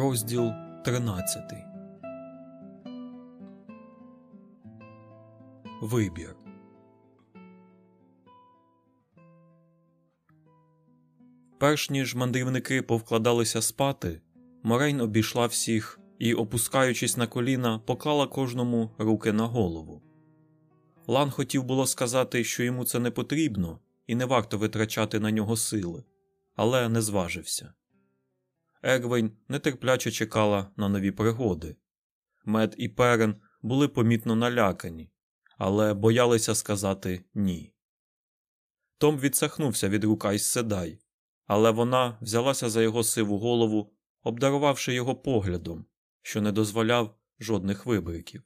Розділ 13 Вибір. Перш ніж мандрівники повкладалися спати, Морейн обійшла всіх і, опускаючись на коліна, поклала кожному руки на голову. Лан хотів було сказати, що йому це не потрібно і не варто витрачати на нього сили, але не зважився. Егвейн нетерпляче чекала на нові пригоди. Мед і Перен були помітно налякані, але боялися сказати ні. Том відсахнувся від рука із седай, але вона взялася за його сиву голову, обдарувавши його поглядом, що не дозволяв жодних вибриків.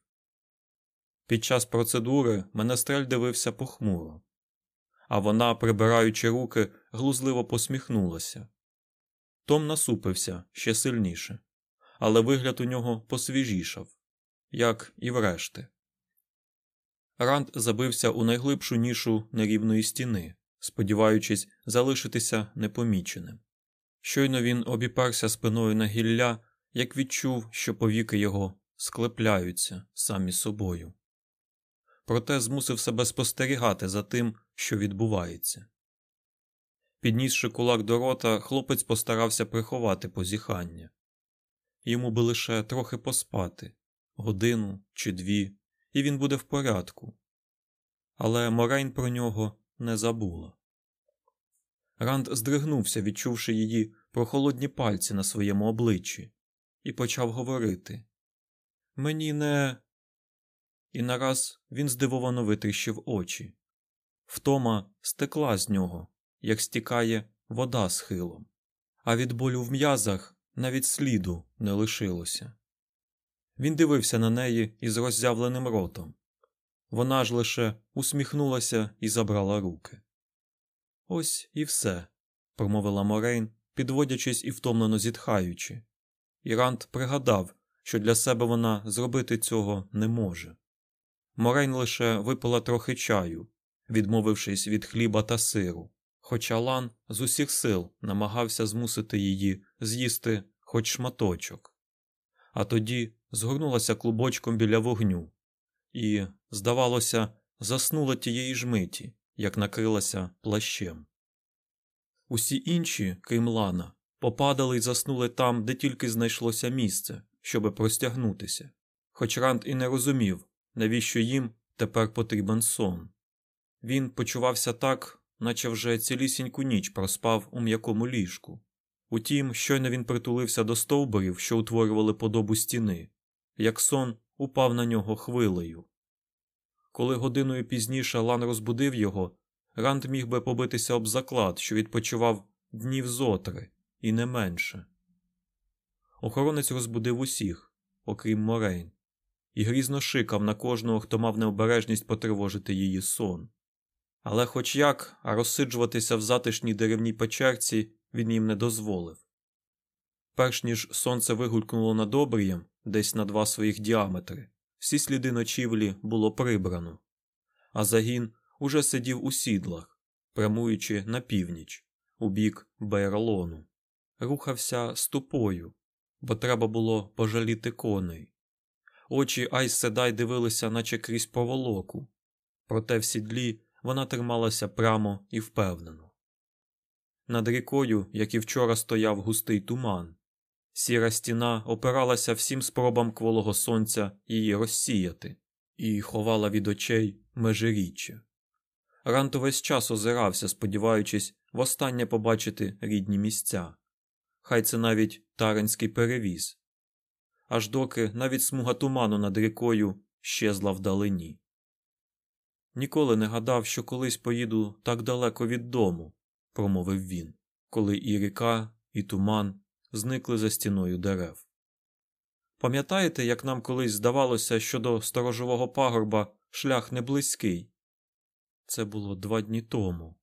Під час процедури Менестрель дивився похмуро, а вона, прибираючи руки, глузливо посміхнулася. Том насупився ще сильніше, але вигляд у нього посвіжішав, як і врешті. Ранд забився у найглибшу нішу нерівної стіни, сподіваючись залишитися непоміченим. Щойно він обіперся спиною на гілля, як відчув, що повіки його склепляються самі собою. Проте змусив себе спостерігати за тим, що відбувається. Піднісши кулак до рота, хлопець постарався приховати позіхання. Йому би лише трохи поспати годину чи дві, і він буде в порядку. Але Морейн про нього не забула. Ранд здригнувся, відчувши її прохолодні пальці на своєму обличчі, і почав говорити Мені не. І нараз він здивовано витріщив очі. Втома стекла з нього, як стікає вода з хилом, а від болю в м'язах навіть сліду не лишилося. Він дивився на неї із роззявленим ротом. Вона ж лише усміхнулася і забрала руки. Ось і все, промовила Морейн, підводячись і втомлено зітхаючи. І Рант пригадав, що для себе вона зробити цього не може. Морейн лише випила трохи чаю, відмовившись від хліба та сиру, хоча Лан з усіх сил намагався змусити її з'їсти хоч шматочок. А тоді згорнулася клубочком біля вогню і, здавалося, заснула тієї ж миті, як накрилася плащем. Усі інші, крім Лана, попадали й заснули там, де тільки знайшлося місце, щоби простягнутися, хоч Ранд і не розумів, навіщо їм тепер потрібен сон. Він почувався так, наче вже цілісіньку ніч проспав у м'якому ліжку. Утім, щойно він притулився до стовбурів, що утворювали подобу стіни, як сон упав на нього хвилею. Коли годиною пізніше Лан розбудив його, Ранд міг би побитися об заклад, що відпочивав днів зотри, і не менше. Охоронець розбудив усіх, окрім Морейн, і грізно шикав на кожного, хто мав необережність потривожити її сон. Але, хоч як, а розсиджуватися в затишній деревній печерці він їм не дозволив. Перш ніж сонце вигулькнуло над обрієм, десь на два своїх діаметри, всі сліди ночівлі було прибрано, а загін уже сидів у сідлах, прямуючи на північ, у бік Бейралону, рухався ступою, бо треба було пожаліти коней. Очі Айс Седай дивилися, наче крізь поволоку, проте в сідлі вона трималася прямо і впевнено. Над рікою, як і вчора, стояв густий туман. Сіра стіна опиралася всім спробам кволого сонця її розсіяти і ховала від очей межиріччя. Рант увесь час озирався, сподіваючись востаннє побачити рідні місця. Хай це навіть таринський перевіз, аж доки навіть смуга туману над рікою щезла вдалині. Ніколи не гадав, що колись поїду так далеко від дому, промовив він, коли і ріка, і туман зникли за стіною дерев. Пам'ятаєте, як нам колись здавалося, що до сторожового пагорба шлях не близький? Це було два дні тому,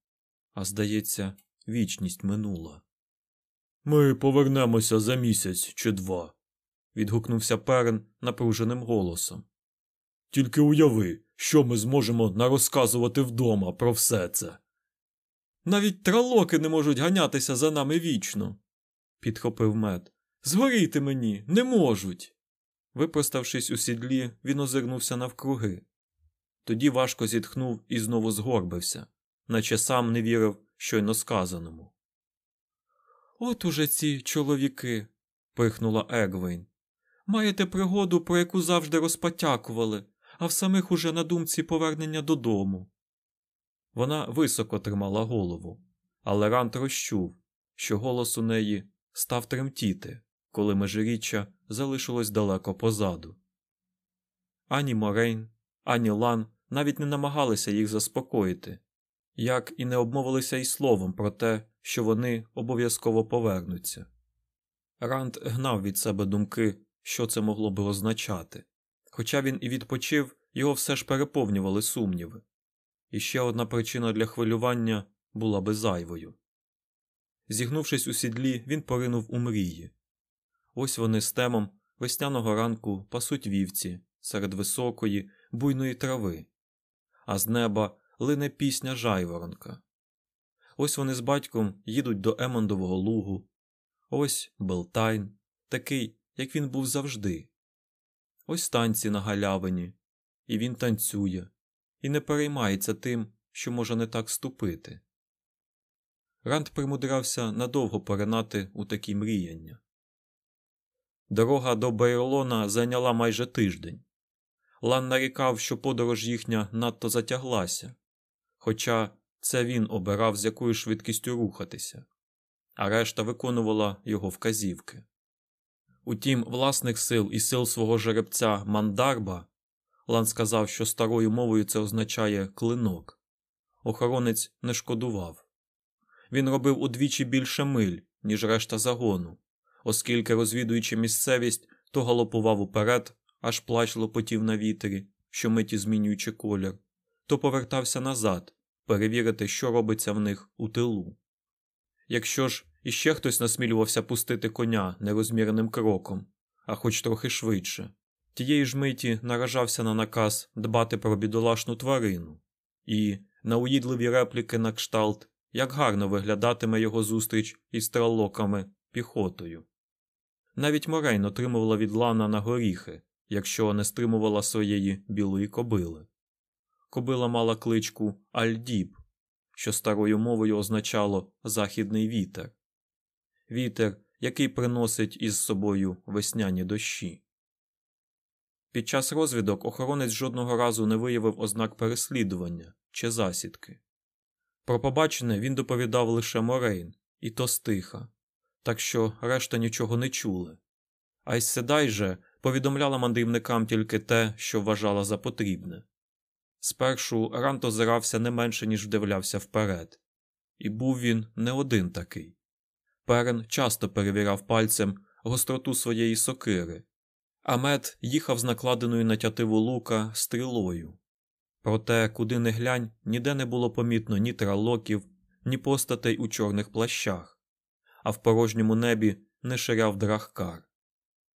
а здається, вічність минула. Ми повернемося за місяць чи два, відгукнувся Перен напруженим голосом. Тільки уяви, що ми зможемо нарозказувати вдома про все це. Навіть тралоки не можуть ганятися за нами вічно, підхопив мед, Згоріти мені, не можуть. Випроставшись у сідлі, він озирнувся навкруги. Тоді важко зітхнув і знову згорбився, наче сам не вірив щойно сказаному. От уже ці чоловіки, пихнула Егвейн. Маєте пригоду, про яку завжди розпотякували, а в самих уже на думці повернення додому. Вона високо тримала голову, але Рант розчув, що голос у неї став тремтіти, коли межиріччя залишилось далеко позаду. Ані Морейн, ані Лан навіть не намагалися їх заспокоїти, як і не обмовилися й словом про те, що вони обов'язково повернуться. Ранд гнав від себе думки, що це могло би означати. Хоча він і відпочив, його все ж переповнювали сумніви. І ще одна причина для хвилювання була би зайвою. Зігнувшись у сідлі, він поринув у мрії. Ось вони з темом весняного ранку пасуть вівці серед високої, буйної трави, а з неба лине пісня жайворонка. Ось вони з батьком їдуть до Емондового лугу. Ось Белтайн, такий, як він був завжди. Ось танці на галявині, і він танцює, і не переймається тим, що може не так ступити. Ранд примудрався надовго поринати у такі мріяння. Дорога до Бейролона зайняла майже тиждень. Лан нарікав, що подорож їхня надто затяглася, хоча це він обирав, з якою швидкістю рухатися, а решта виконувала його вказівки. Утім, власних сил і сил свого жеребця Мандарба Лан сказав, що старою мовою це означає клинок. Охоронець не шкодував. Він робив удвічі більше миль, ніж решта загону, оскільки, розвідуючи місцевість, то галопував уперед, аж плач лопотів на вітрі, що миті змінюючи колір, то повертався назад, перевірити, що робиться в них у тилу. Якщо ж іще хтось насмілювався пустити коня нерозміреним кроком, а хоч трохи швидше, тієї ж миті наражався на наказ дбати про бідолашну тварину, і на уїдливі репліки на кшталт, як гарно виглядатиме його зустріч із стрелоками піхотою. Навіть Морейн отримувала від Лана на горіхи, якщо не стримувала своєї білої кобили. Кобила мала кличку Альдіб, що старою мовою означало західний вітер, вітер, який приносить із собою весняні дощі. Під час розвідок охоронець жодного разу не виявив ознак переслідування чи засідки. Про побачене він доповідав лише Морейн, і то стиха, так що решта нічого не чули. Айс Седай же повідомляла мандрівникам тільки те, що вважала за потрібне. Спершу Рант озирався не менше, ніж вдивлявся вперед, і був він не один такий. Перен часто перевіряв пальцем гостроту своєї сокири, а мед їхав з накладеною на тятиву лука стрілою. Проте, куди не глянь, ніде не було помітно ні тралоків, ні постатей у чорних плащах, а в порожньому небі не ширяв драхкар.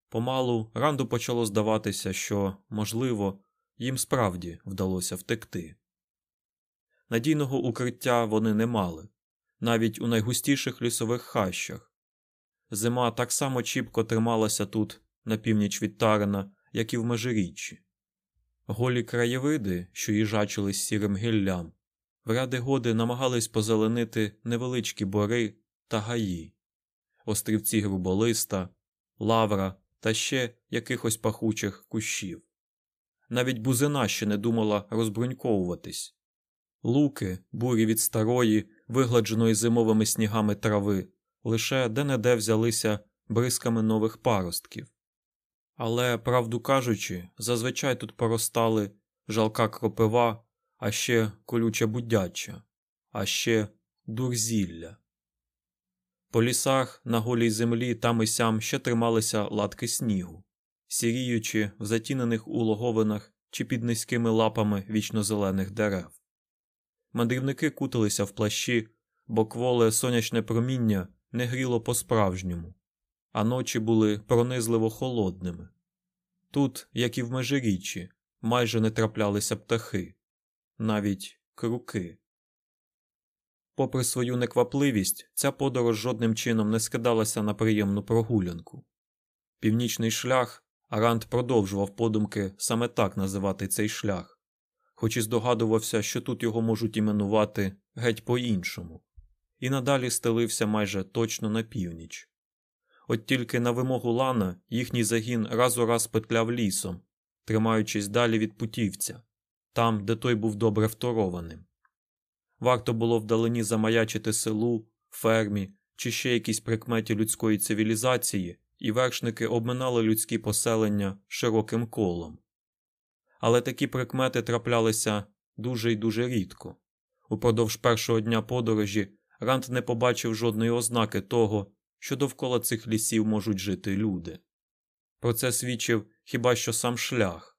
Помалу ранду почало здаватися, що, можливо, їм справді вдалося втекти. Надійного укриття вони не мали, навіть у найгустіших лісових хащах. Зима так само чіпко трималася тут, на північ від Тарена, як і в межиріччі. Голі краєвиди, що їжачили з сірим гіллям, в ради годи намагались позеленити невеличкі бори та гаї, острівці груболиста, лавра та ще якихось пахучих кущів. Навіть бузина ще не думала розбруньковуватись. Луки, бурі від старої, вигладженої зимовими снігами трави, лише де-не-де взялися бризками нових паростків. Але, правду кажучи, зазвичай тут поростали жалка кропива, а ще колюча будяча, а ще дурзілля. По лісах на голій землі там і сям ще трималися латки снігу, сіріючи в затінених улоговинах чи під низькими лапами вічнозелених дерев. Мандрівники куталися в плащі, бо кволе сонячне проміння не гріло по-справжньому, а ночі були пронизливо холодними. Тут, як і в межиріччі, майже не траплялися птахи, навіть круки. Попри свою неквапливість, ця подорож жодним чином не скидалася на приємну прогулянку. Північний шлях Ранд продовжував подумки саме так називати цей шлях, хоч і здогадувався, що тут його можуть іменувати геть по-іншому, і надалі стелився майже точно на північ. От тільки на вимогу Лана їхній загін раз у раз петляв лісом, тримаючись далі від путівця, там, де той був добре второваним. Варто було вдалині замаячити селу, фермі чи ще якісь прикметі людської цивілізації, і вершники обминали людські поселення широким колом. Але такі прикмети траплялися дуже й дуже рідко. Упродовж першого дня подорожі Ранд не побачив жодної ознаки того, що довкола цих лісів можуть жити люди. Про це свідчив хіба що сам шлях.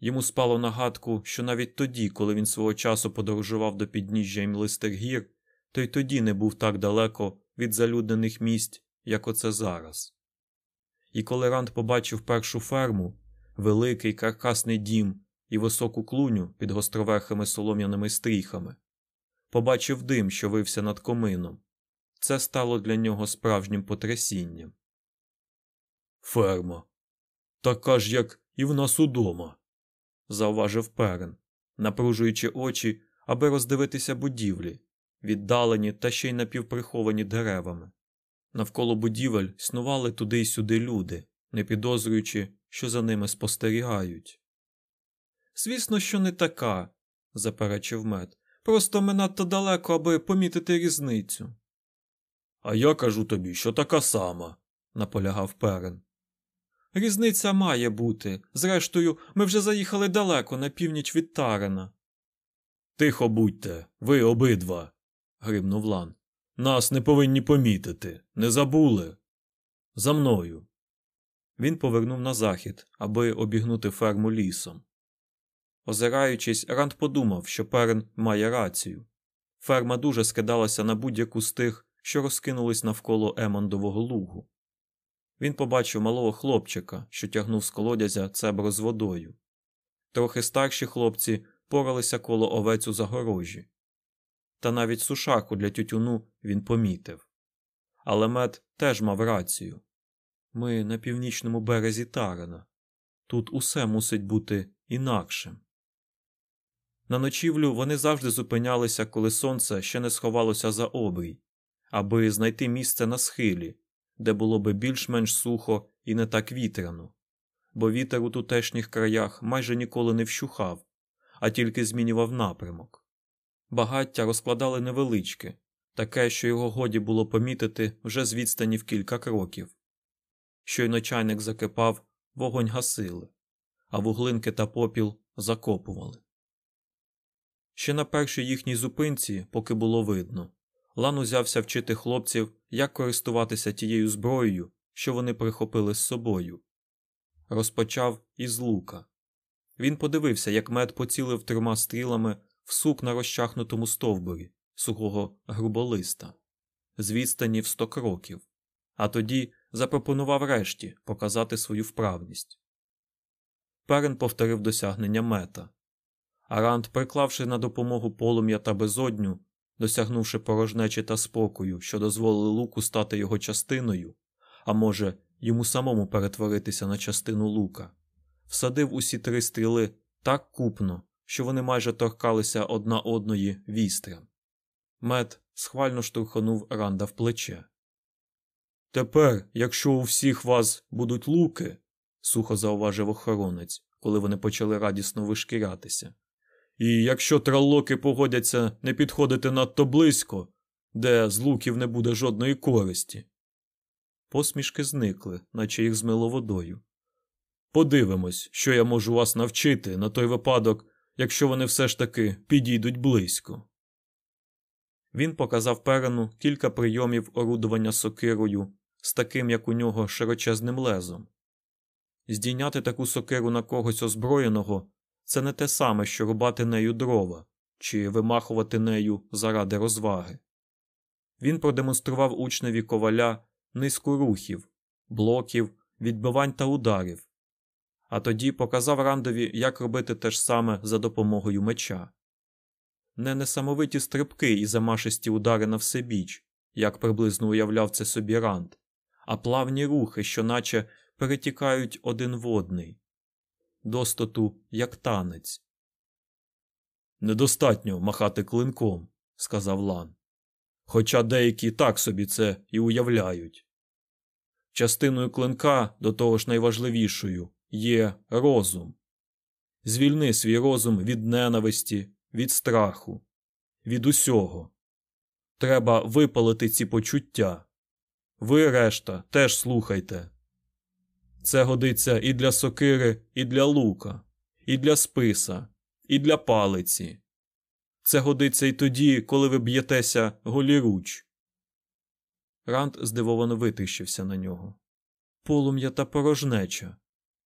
Йому спало нагадку, що навіть тоді, коли він свого часу подорожував до підніжжя імлистих то й тоді не був так далеко від залюднених місць, як оце зараз. І коли Ранд побачив першу ферму, великий каркасний дім і високу клуню під гостроверхими солом'яними стріхами, побачив дим, що вився над комином, це стало для нього справжнім потрясінням. Ферма. Така ж, як і в нас удома, зауважив перен, напружуючи очі, аби роздивитися будівлі, віддалені та ще й напівприховані деревами. Навколо будівель снували туди й сюди люди, не підозрюючи, що за ними спостерігають. Звісно, що не така, заперечив мед. Просто ми надто далеко, аби помітити різницю. А я кажу тобі, що така сама, наполягав перен. Різниця має бути. Зрештою, ми вже заїхали далеко на північ від Тарена. Тихо будьте, ви обидва, гримнув Лан. Нас не повинні помітити, не забули. За мною. Він повернув на захід, аби обігнути ферму лісом. Озираючись, Ранд подумав, що перен має рацію. Ферма дуже скидалася на будь-яку з тих, що розкинулись навколо Емондового лугу. Він побачив малого хлопчика, що тягнув з колодязя цебро з водою. Трохи старші хлопці поралися коло овець у загорожі. Та навіть сушарку для тютюну він помітив. Але мед теж мав рацію ми на північному березі Тарана. Тут усе мусить бути інакшим. На ночівлю вони завжди зупинялися, коли сонце ще не сховалося за обрій, аби знайти місце на схилі, де було би більш-менш сухо і не так вітряно, бо вітер у тутешніх краях майже ніколи не вщухав, а тільки змінював напрямок. Багаття розкладали невеличке, таке, що його годі було помітити вже з відстані в кілька кроків. Щойно чайник закипав, вогонь гасили, а вуглинки та попіл закопували. Ще на першій їхній зупинці, поки було видно, Лан узявся вчити хлопців, як користуватися тією зброєю, що вони прихопили з собою. Розпочав із лука. Він подивився, як мед поцілив трьома стрілами в сук на розчахнутому стовбурі сухого груболиста, з відстані в сто кроків, а тоді запропонував решті показати свою вправність. Перен повторив досягнення мета. Аранд, приклавши на допомогу полум'я та безодню, досягнувши порожнечі та спокою, що дозволили луку стати його частиною, а може, йому самому перетворитися на частину лука, всадив усі три стріли так купно, що вони майже торкалися одна одної вістрям. Мед схвально штурхонув Ранда в плече. Тепер, якщо у всіх вас будуть луки, сухо зауважив охоронець, коли вони почали радісно вишкірятися. І якщо траллоки погодяться не підходити надто близько, де з луків не буде жодної користі. Посмішки зникли, наче їх змило водою. Подивимось, що я можу вас навчити на той випадок, якщо вони все ж таки підійдуть близько. Він показав перену кілька прийомів орудування сокирою з таким, як у нього, широчезним лезом. Здійняти таку сокиру на когось озброєного це не те саме, що рубати нею дрова чи вимахувати нею заради розваги. Він продемонстрував учневі коваля низку рухів, блоків, відбивань та ударів, а тоді показав Рандові, як робити те ж саме за допомогою меча. Не несамовиті стрибки і замашисті удари на всебіч, як приблизно уявляв це собі Ранд, а плавні рухи, що наче перетікають один в одний, достоту, як танець. Недостатньо махати клинком, сказав Лан. Хоча деякі так собі це і уявляють. Частиною клинка, до того ж найважливішою, є розум. Звільни свій розум від ненависті, від страху, від усього. Треба випалити ці почуття. Ви, решта, теж слухайте. Це годиться і для сокири, і для лука, і для списа, і для палиці. Це годиться і тоді, коли ви б'єтеся голіруч. Ранд здивовано витріщився на нього. Полум'я та порожнеча,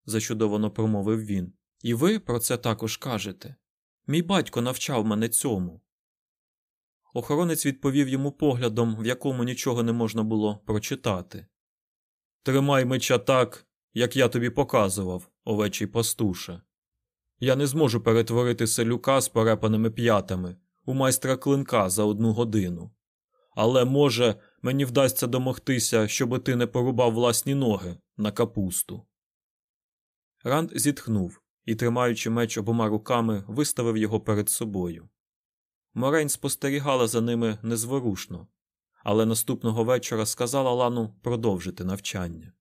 зачудовано промовив він. І ви про це також кажете. Мій батько навчав мене цьому. Охоронець відповів йому поглядом, в якому нічого не можна було прочитати. Тримай меча так, як я тобі показував, овечий пастуша. Я не зможу перетворити селюка з перепаними п'ятами у майстра клинка за одну годину. Але, може, мені вдасться домогтися, щоби ти не порубав власні ноги на капусту. Ранд зітхнув і, тримаючи меч обома руками, виставив його перед собою. Морень спостерігала за ними незворушно, але наступного вечора сказала Лану продовжити навчання.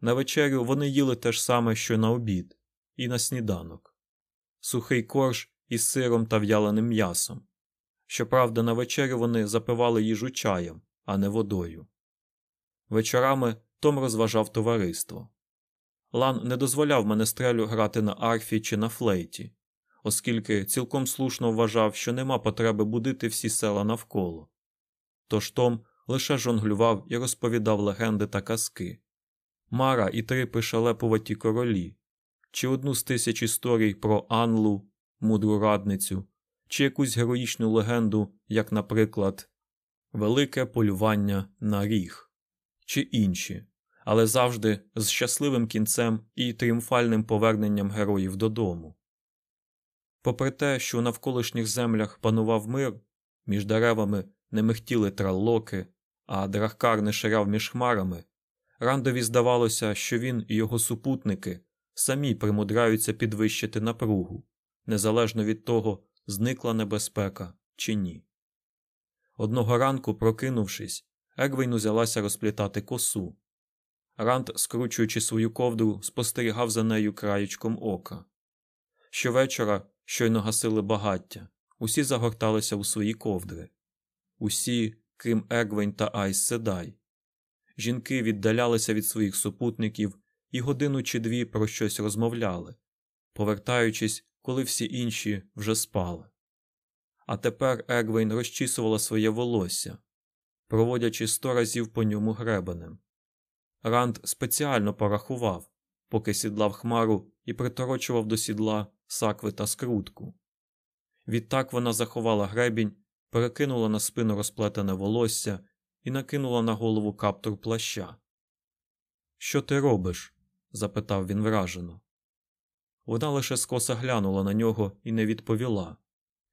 На вечерю вони їли те ж саме, що на обід, і на сніданок сухий корж із сиром та в'яленим м'ясом. Щоправда, на вечерю вони запивали їжу чаєм, а не водою. Вечорами Том розважав товариство. Лан не дозволяв менестрелю грати на арфі чи на флейті, оскільки цілком слушно вважав, що нема потреби будити всі села навколо. Тож Том лише жонглював і розповідав легенди та казки. Мара і три пишалепуваті королі, чи одну з тисяч історій про Анлу, мудру радницю, чи якусь героїчну легенду, як, наприклад, Велике полювання на ріг, чи інші, але завжди з щасливим кінцем і тріумфальним поверненням героїв додому. Попри те, що у навколишніх землях панував мир, між деревами не михтіли траллоки, а драхкар не ширяв між хмарами, Рандові здавалося, що він і його супутники самі примудряються підвищити напругу, незалежно від того, зникла небезпека чи ні. Одного ранку, прокинувшись, Егвейн узялася розплітати косу. Ранд, скручуючи свою ковдру, спостерігав за нею краєчком ока. Щовечора щойно гасили багаття, усі загорталися у свої ковдри, усі, крім Егвейн та Айз Седай. Жінки віддалялися від своїх супутників і годину чи дві про щось розмовляли, повертаючись, коли всі інші вже спали. А тепер Егвейн розчісувала своє волосся, проводячи сто разів по ньому гребенем. Ранд спеціально порахував, поки сідлав Хмару і приторочував до сідла сакви та скрутку. Відтак вона заховала гребінь, перекинула на спину розплетене волосся і накинула на голову каптур плаща. Що ти робиш? запитав він вражено. Вона лише скоса глянула на нього і не відповіла.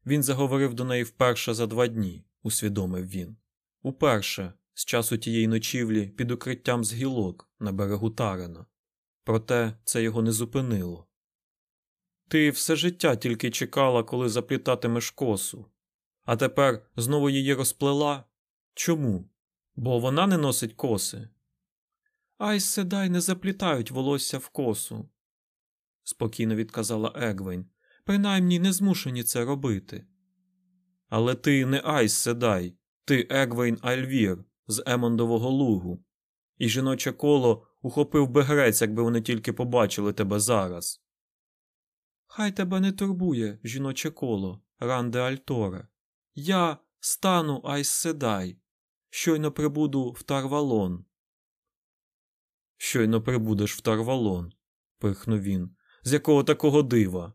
Він заговорив до неї вперше за два дні, усвідомив він. Уперше, з часу тієї ночівлі, під укриттям з гілок на берегу Тарена. Проте це його не зупинило. Ти все життя тільки чекала, коли заплітатимеш косу, а тепер знову її розплела? Чому? Бо вона не носить коси. Айс седай не заплітають волосся в косу, спокійно відказала Егвень. Принаймні не змушені це робити. Але ти не Айс Седай, ти Егвейн Альвір з Емондового лугу, і жіноче коло ухопив би грець, якби вони тільки побачили тебе зараз. Хай тебе не турбує, жіноче коло, Ранде Альторе. Я стану Айс Седай, щойно прибуду в Тарвалон. Щойно прибудеш в Тарвалон, пихнув він. З якого такого дива?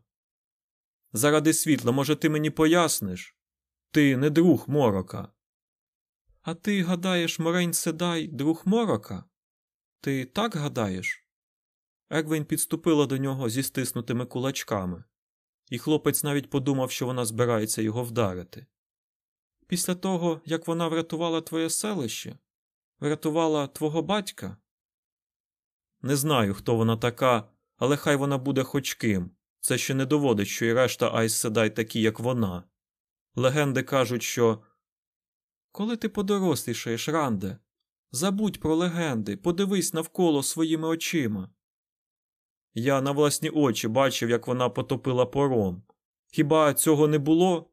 Заради світла, може, ти мені поясниш? Ти не друг морока. А ти гадаєш, Морень Седай, друг морока? Ти так гадаєш? Егвін підступила до нього зі стиснутими кулачками, і хлопець навіть подумав, що вона збирається його вдарити. Після того, як вона врятувала твоє селище, врятувала твого батька. Не знаю, хто вона така, але хай вона буде хоч ким. Це ще не доводить, що і решта Айс Седай такі, як вона. Легенди кажуть, що. Коли ти подорослішаєш, Ранде, забудь про легенди, подивись навколо своїми очима. Я на власні очі бачив, як вона потопила пором. Хіба цього не було?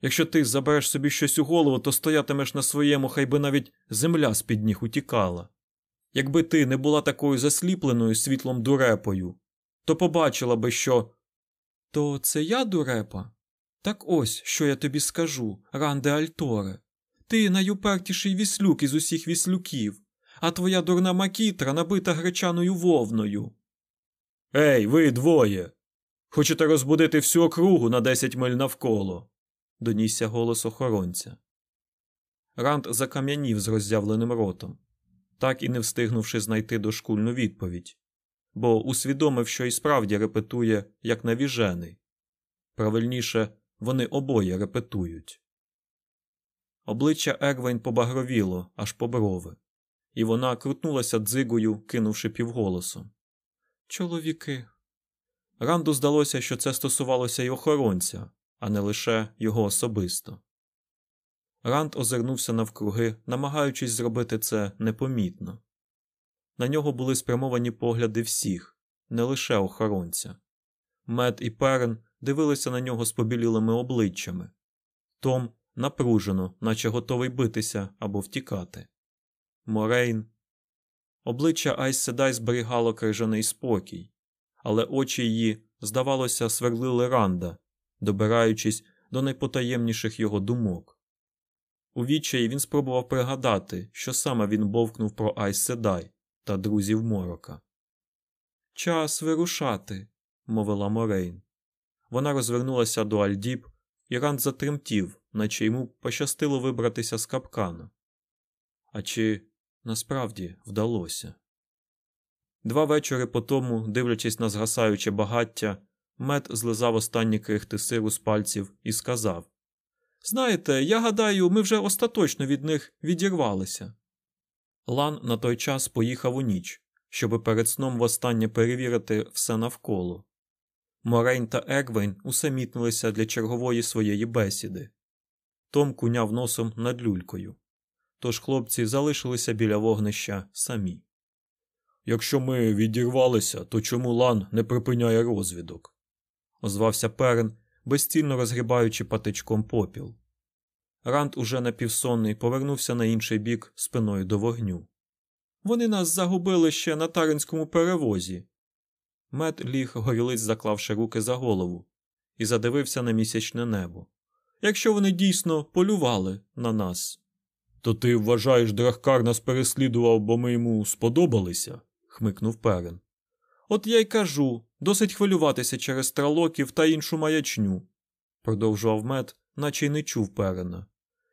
Якщо ти забереш собі щось у голову, то стоятимеш на своєму, хай би навіть земля з під ніг утікала. Якби ти не була такою засліпленою світлом дурепою, то побачила би, що. То це я дурепа? Так ось що я тобі скажу, Ранде Альторе. Ти найупертіший віслюк із усіх віслюків, а твоя дурна макітра набита гречаною вовною. Ей, ви двоє. Хочете розбудити всю округу на десять миль навколо, донісся голос охоронця. Ранд закам'янів з роззявленим ротом, так і не встигнувши знайти дошкульну відповідь, бо усвідомив, що і справді репетує, як навіжений. Правильніше, вони обоє репетують. Обличчя Ервейн побагровіло аж по брови, і вона крутнулася дзигою, кинувши півголосом. Чоловіки. Ранду здалося, що це стосувалося й охоронця, а не лише його особисто. Ранд озирнувся навкруги, намагаючись зробити це непомітно. На нього були спрямовані погляди всіх, не лише охоронця. Мет і Перрин дивилися на нього з побілілими обличчями. Том напружено, наче готовий битися або втікати. Морейн. Обличчя Айз Седай зберігало крижаний спокій, але очі її, здавалося, свердлили Ранда, добираючись до найпотаємніших його думок. У відчаї він спробував пригадати, що саме він бовкнув про Айз Седай та друзів Морока. Час вирушати, мовила Морейн. Вона розвернулася до Альдіб, і Ранд затремтів, наче йому пощастило вибратися з капкана. А чи насправді вдалося? Два вечори по тому, дивлячись на згасаюче багаття, мед злизав останні крихти сиру з пальців і сказав Знаєте, я гадаю, ми вже остаточно від них відірвалися. Лан на той час поїхав у ніч, щоби перед сном востаннє перевірити все навколо. Морейн та Егвейн усамітнилися для чергової своєї бесіди. Том куняв носом над люлькою. Тож хлопці залишилися біля вогнища самі. Якщо ми відірвалися, то чому Лан не припиняє розвідок? озвався Перен, безцільно розгрібаючи патичком попіл. Ранд, уже напівсонний, повернувся на інший бік спиною до вогню. Вони нас загубили ще на таринському перевозі. Мед ліг горілиць, заклавши руки за голову, і задивився на місячне небо. Якщо вони дійсно полювали на нас. То ти вважаєш, Драхкар нас переслідував, бо ми йому сподобалися? хмикнув Перен. От я й кажу досить хвилюватися через тралоків та іншу маячню, продовжував мед, наче й не чув Перена.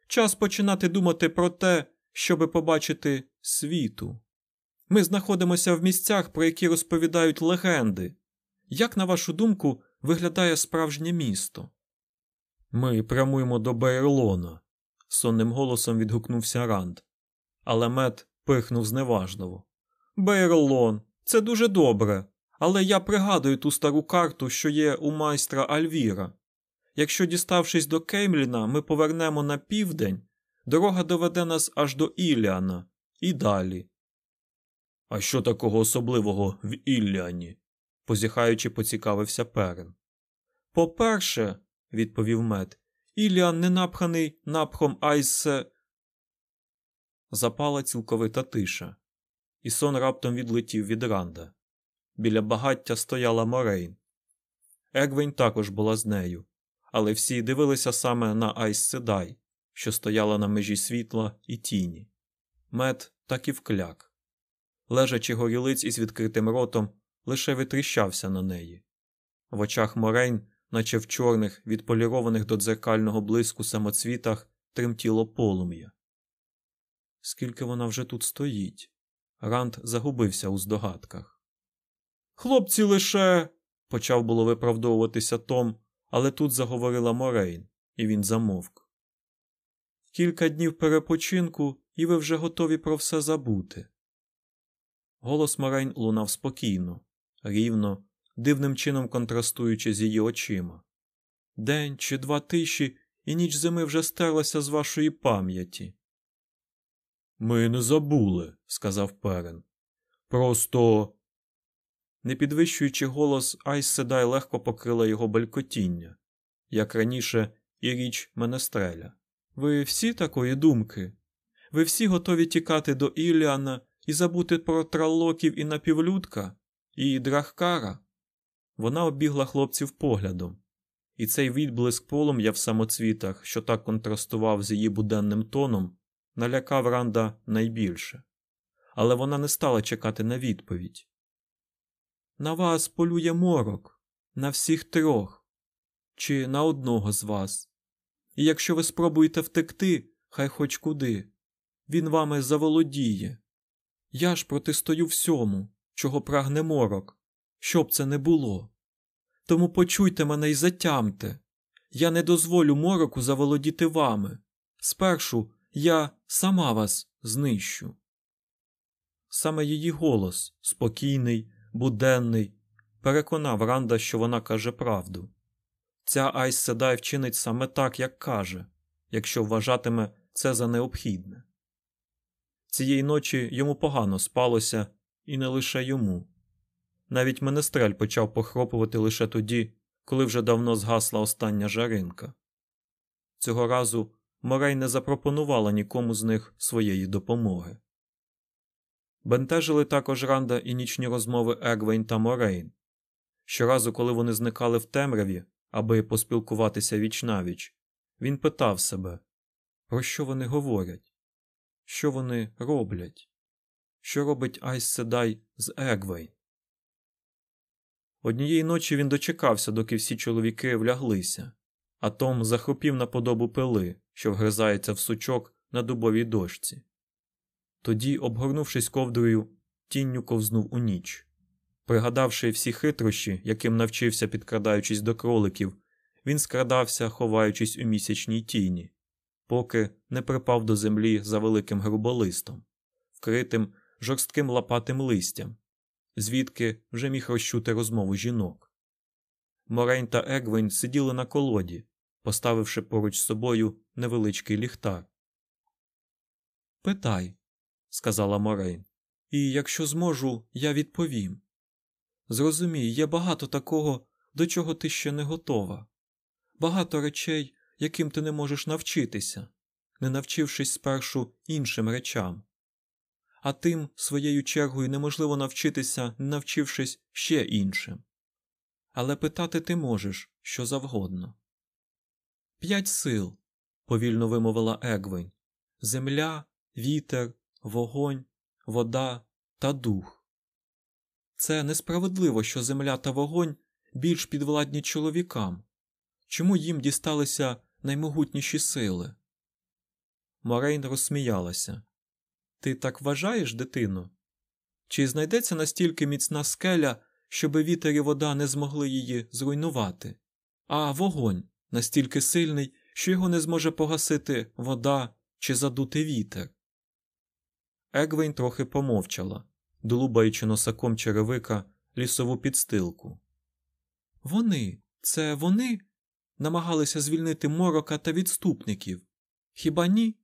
Час починати думати про те, щоби побачити світу. Ми знаходимося в місцях, про які розповідають легенди. Як, на вашу думку, виглядає справжнє місто? Ми прямуємо до Бейрлона, сонним голосом відгукнувся Ранд. Але мед пихнув зневажливо. Бейрлон, це дуже добре, але я пригадую ту стару карту, що є у майстра Альвіра. Якщо, діставшись до Кеймліна, ми повернемо на південь, дорога доведе нас аж до Ілліана і далі. А що такого особливого в Ілліані? позіхаючи, поцікавився Перен. По перше, відповів мед, Ілліан не напханий напхом Айсе. Запала цілковита тиша, і сон раптом відлетів від Ранда. Біля багаття стояла Морейн. Егвень також була з нею, але всі дивилися саме на Айс Седай, що стояла на межі світла і тіні. Мед так і вкляк. Лежачи горілиць із відкритим ротом, лише витріщався на неї. В очах Морейн, наче в чорних, відполірованих до дзеркального блиску самоцвітах, тремтіло полум'я. Скільки вона вже тут стоїть? Ранд загубився у здогадках. Хлопці лише. почав було виправдовуватися Том, але тут заговорила Морейн, і він замовк. Кілька днів перепочинку, і ви вже готові про все забути. Голос Морейн лунав спокійно, рівно, дивним чином контрастуючи з її очима. День чи два тиші, і ніч зими вже стерлася з вашої пам'яті. Ми не забули, сказав Перен. Просто. Не підвищуючи голос, Айс Седай легко покрила його белькотіння, як раніше і річ Менестреля. Ви всі такої думки? Ви всі готові тікати до Іліана і забути про траллоків і напівлюдка, і Драхкара? Вона обігла хлопців поглядом, і цей відблиск полум'я в самоцвітах, що так контрастував з її буденним тоном, налякав Ранда найбільше. Але вона не стала чекати на відповідь. На вас полює морок, на всіх трьох, чи на одного з вас. І якщо ви спробуєте втекти, хай хоч куди, він вами заволодіє. Я ж протистою всьому, чого прагне морок, щоб це не було. Тому почуйте мене і затямте. Я не дозволю мороку заволодіти вами. Спершу я сама вас знищу. Саме її голос, спокійний, буденний, переконав Ранда, що вона каже правду. Ця Айс Седай вчинить саме так, як каже, якщо вважатиме це за необхідне. Цієї ночі йому погано спалося, і не лише йому. Навіть Менестрель почав похропувати лише тоді, коли вже давно згасла остання жаринка. Цього разу Морей не запропонувала нікому з них своєї допомоги. Бентежили також Ранда і нічні розмови Егвейн та Морейн. Щоразу, коли вони зникали в темряві, аби поспілкуватися вічнавіч, він питав себе, про що вони говорять, що вони роблять, що робить Айс Седай з Егвейн. Однієї ночі він дочекався, доки всі чоловіки вляглися, а Том захропів на подобу пили, що вгризається в сучок на дубовій дошці. Тоді, обгорнувшись ковдрою, тінню ковзнув у ніч. Пригадавши всі хитрощі, яким навчився, підкрадаючись до кроликів, він скрадався, ховаючись у місячній тіні, поки не припав до землі за великим груболистом, вкритим жорстким лопатим листям, звідки вже міг розчути розмову жінок. Морень та Егвін сиділи на колоді, поставивши поруч з собою невеличкий ліхтар. Питай, сказала Морейн, і якщо зможу, я відповім. Зрозумій, є багато такого, до чого ти ще не готова, багато речей, яким ти не можеш навчитися, не навчившись спершу іншим речам. А тим, своєю чергою, неможливо навчитися, навчившись ще іншим. Але питати ти можеш що завгодно. П'ять сил, повільно вимовила Егвень земля, вітер, вогонь, вода та дух. Це несправедливо, що земля та вогонь більш підвладні чоловікам. Чому їм дісталися наймогутніші сили? Морейн розсміялася. Ти так вважаєш, дитино? Чи знайдеться настільки міцна скеля, щоби вітер і вода не змогли її зруйнувати, а вогонь настільки сильний, що його не зможе погасити вода чи задути вітер? Егвейн трохи помовчала, долубаючи носаком черевика лісову підстилку. Вони, це вони намагалися звільнити морока та відступників. Хіба ні?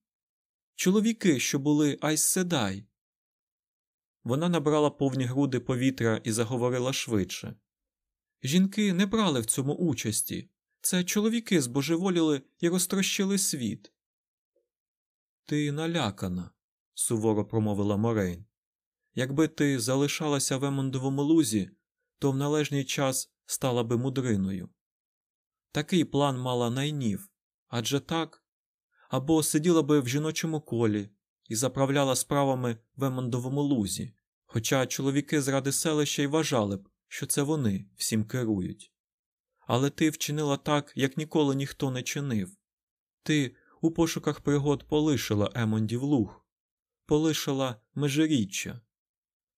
Чоловіки, що були Айс Седай. Вона набрала повні груди повітря і заговорила швидше. Жінки не брали в цьому участі. Це чоловіки збожеволіли і розтрощили світ. Ти налякана, суворо промовила Морейн. Якби ти залишалася в Емондовому лузі, то в належний час стала би мудриною. Такий план мала найнів адже так або сиділа би в жіночому колі і заправляла справами в Емондовому лузі, хоча чоловіки з ради селища й вважали б, що це вони всім керують. Але ти вчинила так, як ніколи ніхто не чинив. Ти у пошуках пригод полишила Емондів луг, полишила межиріччя.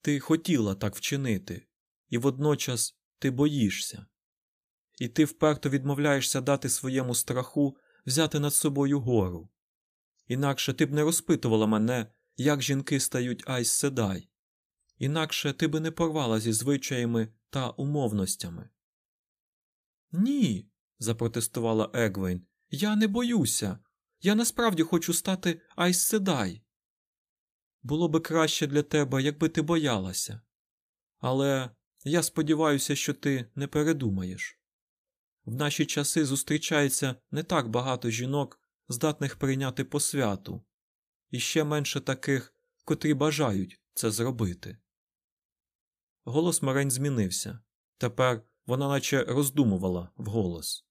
Ти хотіла так вчинити, і водночас ти боїшся. І ти вперто відмовляєшся дати своєму страху взяти над собою гору. Інакше ти б не розпитувала мене, як жінки стають Айс Седай. інакше ти би не порвала зі звичаями та умовностями. Ні, запротестувала Егвейн. Я не боюся. Я насправді хочу стати Айс Седай. Було би краще для тебе, якби ти боялася. Але я сподіваюся, що ти не передумаєш. В наші часи зустрічається не так багато жінок, здатних прийняти посвяту, і ще менше таких, котрі бажають це зробити. Голос Марень змінився. Тепер вона наче роздумувала вголос.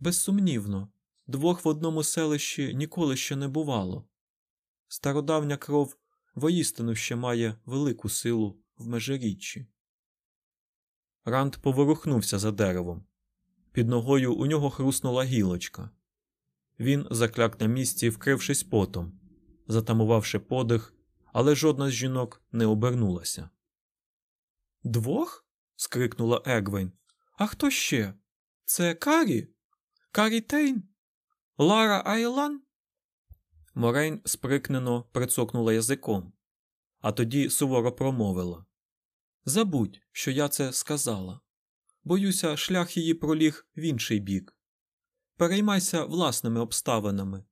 Безсумнівно, двох в одному селищі ніколи ще не бувало. Стародавня кров воістину ще має велику силу в межиріччі. Ранд поворухнувся за деревом. Під ногою у нього хруснула гілочка. Він закляк на місці, вкрившись потом, затамувавши подих, але жодна з жінок не обернулася. Двох? скрикнула Егвейн. А хто ще? Це Карі? Карі Тейн? Лара Айлан? Морейн сприкнено прицокнула язиком, а тоді суворо промовила Забудь, що я це сказала. Боюся, шлях її проліг в інший бік. Переймайся власними обставинами.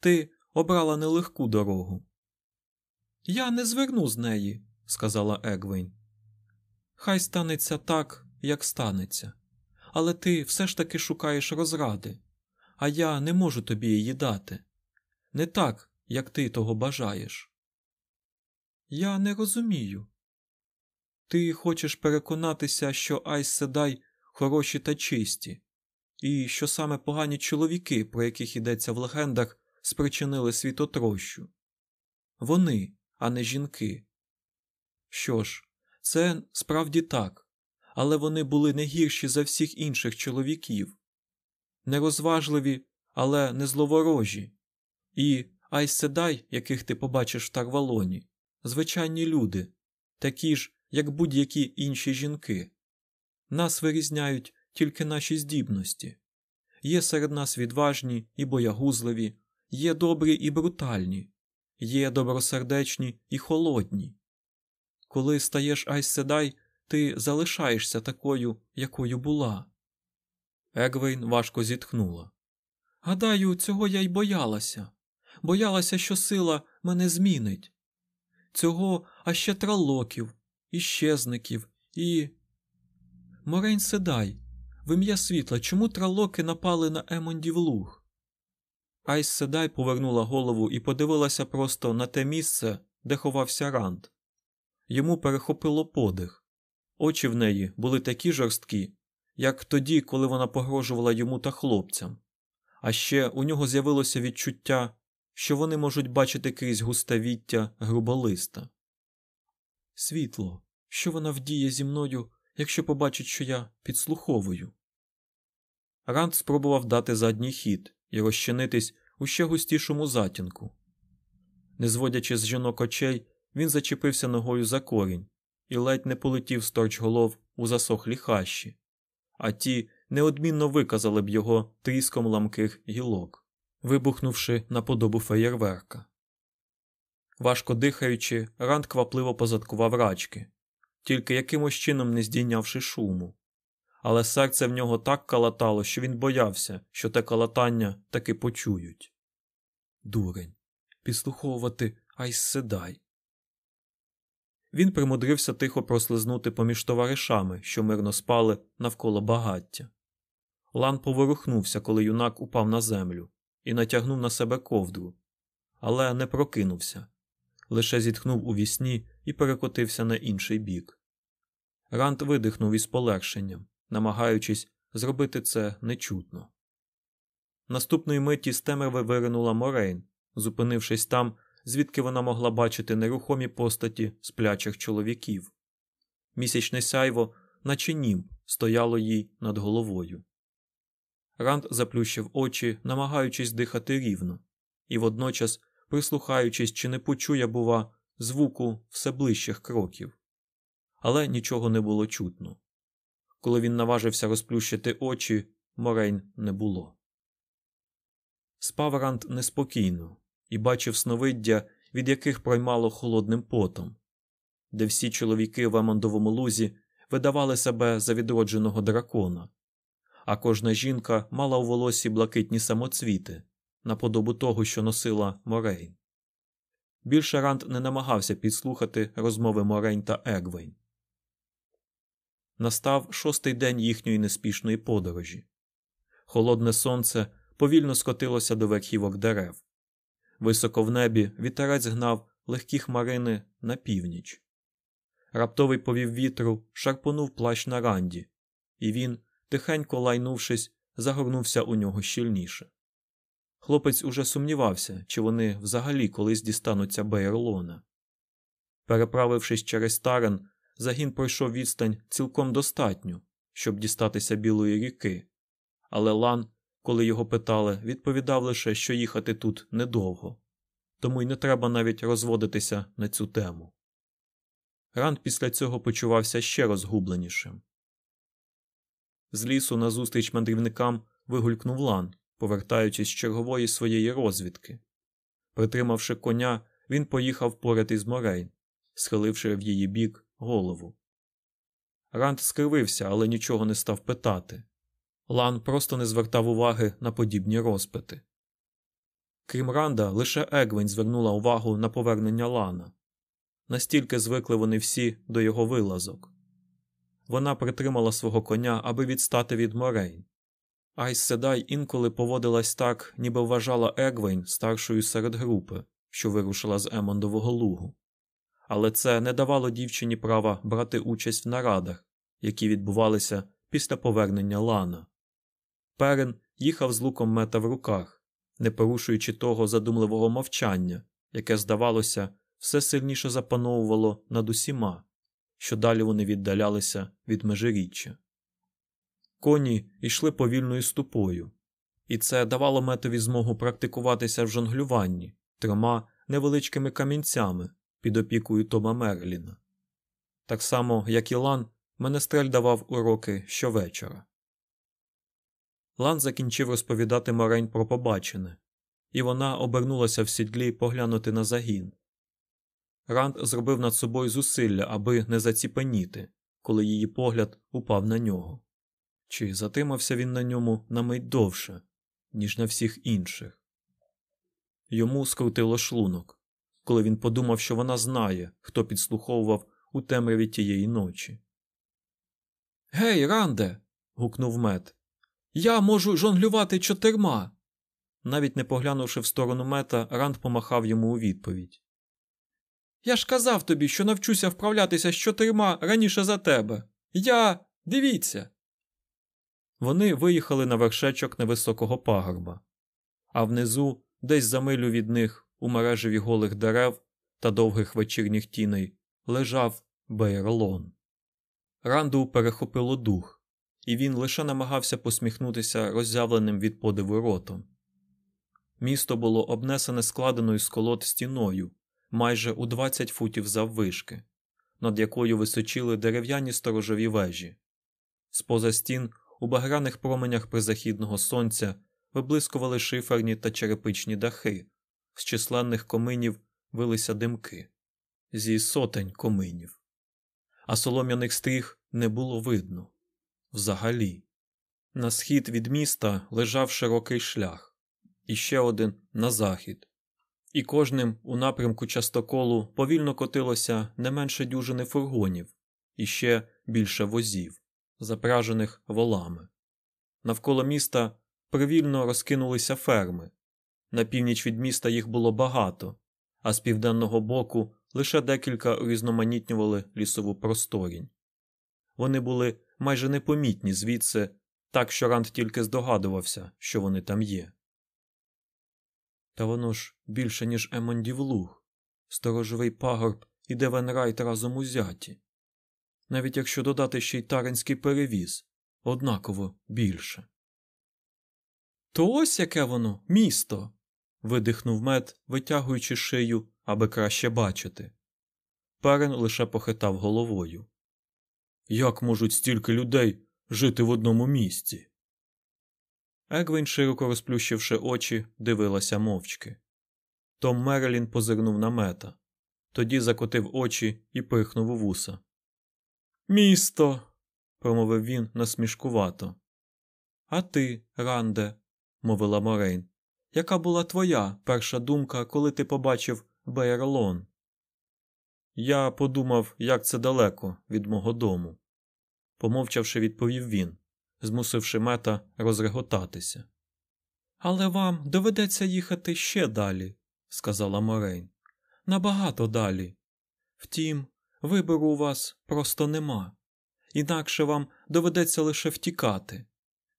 Ти обрала нелегку дорогу. Я не зверну з неї, сказала Егвейн. Хай станеться так, як станеться, але ти все ж таки шукаєш розради, а я не можу тобі її дати. Не так, як ти того бажаєш. Я не розумію. Ти хочеш переконатися, що Айс Седай хороші та чисті, і що саме погані чоловіки, про яких йдеться в легендах, спричинили світотрощу. Вони, а не жінки. Що ж, це справді так, але вони були не гірші за всіх інших чоловіків, нерозважливі, але не зловорожі, і Айседай, яких ти побачиш в Тарвалоні, звичайні люди, такі ж, як будь-які інші жінки. Нас вирізняють тільки наші здібності. Є серед нас відважні і боягузливі, є добрі і брутальні, є добросердечні і холодні. Коли стаєш Айседай, ти залишаєшся такою, якою була. Егвейн важко зітхнула. Гадаю, цього я й боялася. Боялася, що сила мене змінить. Цього, а ще тралоків, і щезників, і. Морень Седай, в ім'я світла, чому тралоки напали на Емондів луг? Айс Седай повернула голову і подивилася просто на те місце, де ховався Ранд. Йому перехопило подих. Очі в неї були такі жорсткі, як тоді, коли вона погрожувала йому та хлопцям. А ще у нього з'явилося відчуття, що вони можуть бачити крізь густе віття груболиста. Світло, що вона вдіє зі мною, якщо побачить, що я підслуховую. Ранд спробував дати задній хід і розчинитись у ще густішому затінку. Не зводячи з жінок очей, він зачепився ногою за корінь і ледь не полетів сторч голов у засохлі хащі, а ті неодмінно виказали б його тріском ламких гілок, вибухнувши на подобу феєрверка. Важко дихаючи, Ранд квапливо позадкував рачки, тільки якимось чином не здійнявши шуму. Але серце в нього так калатало, що він боявся, що те калатання таки почують. Дурень, підслуховувати ай. Він примудрився тихо прослизнути поміж товаришами, що мирно спали навколо багаття. Лан поворухнувся, коли юнак упав на землю, і натягнув на себе ковдру, але не прокинувся, лише зітхнув у вісні і перекотився на інший бік. Рант видихнув із полегшенням, намагаючись зробити це нечутно. Наступної миті з темряви виринула Морейн, зупинившись там, звідки вона могла бачити нерухомі постаті сплячих чоловіків. Місячне сяйво, наче німб, стояло їй над головою. Ранд заплющив очі, намагаючись дихати рівно, і водночас прислухаючись, чи не почує, бува, звуку все ближчих кроків. Але нічого не було чутно. Коли він наважився розплющити очі, морейн не було. Спав Ранд неспокійно і бачив сновиддя, від яких проймало холодним потом. де всі чоловіки в Емондовому лузі видавали себе за відродженого дракона, а кожна жінка мала у волосі блакитні самоцвіти, наподобу того, що носила Морейн. Більше Ранд не намагався підслухати розмови Морейн та Егвейн. Настав шостий день їхньої неспішної подорожі. Холодне сонце повільно скотилося до верхівок дерев. Високо в небі вітерець гнав легкі хмарини на північ. Раптовий повів вітру шарпонув плащ на ранді, і він, тихенько лайнувшись, загорнувся у нього щільніше. Хлопець уже сумнівався, чи вони взагалі колись дістануться Бейерлона. Переправившись через Тарен, загін пройшов відстань цілком достатню, щоб дістатися Білої ріки, але Лан, коли його питали, відповідав лише, що їхати тут недовго, тому й не треба навіть розводитися на цю тему. Ранд після цього почувався ще розгубленішим. З лісу назустріч мандрівникам вигулькнув Лан, повертаючись з чергової своєї розвідки. Притримавши коня, він поїхав поряд із Морейн, схиливши в її бік голову. Ранд скривився, але нічого не став питати. Лан просто не звертав уваги на подібні розпити. Крім Ранда, лише Егвейн звернула увагу на повернення Лана. Настільки звикли вони всі до його вилазок. Вона притримала свого коня, аби відстати від Морейн. Айз Седай інколи поводилась так, ніби вважала Егвейн старшою серед групи, що вирушила з Емондового лугу. Але це не давало дівчині права брати участь в нарадах, які відбувалися після повернення Лана. Перен їхав з луком мета в руках, не порушуючи того задумливого мовчання, яке, здавалося, все сильніше запановувало над усіма, що далі вони віддалялися від межиріччя. Коні йшли повільною ступою, і це давало метові змогу практикуватися в жонглюванні трьома невеличкими камінцями під опікою Тома Мерліна. Так само, як і Лан, Менестрель давав уроки щовечора. Лан закінчив розповідати Морень про побачене, і вона обернулася в сідлі поглянути на загін. Ранд зробив над собою зусилля, аби не заціпеніти, коли її погляд упав на нього. Чи затримався він на ньому на мить довше, ніж на всіх інших? Йому скрутило шлунок, коли він подумав, що вона знає, хто підслуховував у темряві тієї ночі. Гей, Ранде. гукнув мет. Я можу жонглювати чотирма. Навіть не поглянувши в сторону мета, Ранд помахав йому у відповідь. Я ж казав тобі, що навчуся вправлятися з чотирма раніше за тебе. Я. дивіться. Вони виїхали на вершечок невисокого пагорба, а внизу, десь за милю від них, у мережеві голих дерев та довгих вечірніх тіней, лежав Бейрлон. Ранду перехопило дух, і він лише намагався посміхнутися роззявленим від подиву ротом. Місто було обнесене складеною з колод стіною майже у 20 футів заввишки, над якою височили дерев'яні сторожові вежі. Споза стін у багряних променях призахідного сонця виблискували шиферні та черепичні дахи, з численних коминів вилися димки, зі сотень коминів, а солом'яних стріх не було видно. Взагалі. На схід від міста лежав широкий шлях, і ще один на захід, і кожним у напрямку частоколу повільно котилося не менше дюжини фургонів. І ще більше возів, запражених волами. Навколо міста привільно розкинулися ферми. На північ від міста їх було багато, а з південного боку лише декілька різноманітнювали лісову просторінь. Вони були майже непомітні звідси, так що Ранд тільки здогадувався, що вони там є. Та воно ж більше, ніж Емондів луг, сторожовий пагорб і Девен-Райд разом узяті. Навіть якщо додати ще й таринський перевіз, однаково більше. То ось яке воно, місто. видихнув Мет, витягуючи шию, аби краще бачити. Перрин лише похитав головою. Як можуть стільки людей жити в одному місці? Егвін, широко розплющивши очі, дивилася мовчки. Том Мерлін позирнув на мета. тоді закотив очі і пихнув у вуса. Місто, промовив він насмішкувато. А ти, Ранде, мовила Морейн, яка була твоя перша думка, коли ти побачив Бейерлон? Я подумав, як це далеко від мого дому, помовчавши, відповів він, змусивши мета розреготатися. Але вам доведеться їхати ще далі, сказала Морейн. Набагато далі. Втім, вибору у вас просто нема. Інакше вам доведеться лише втікати,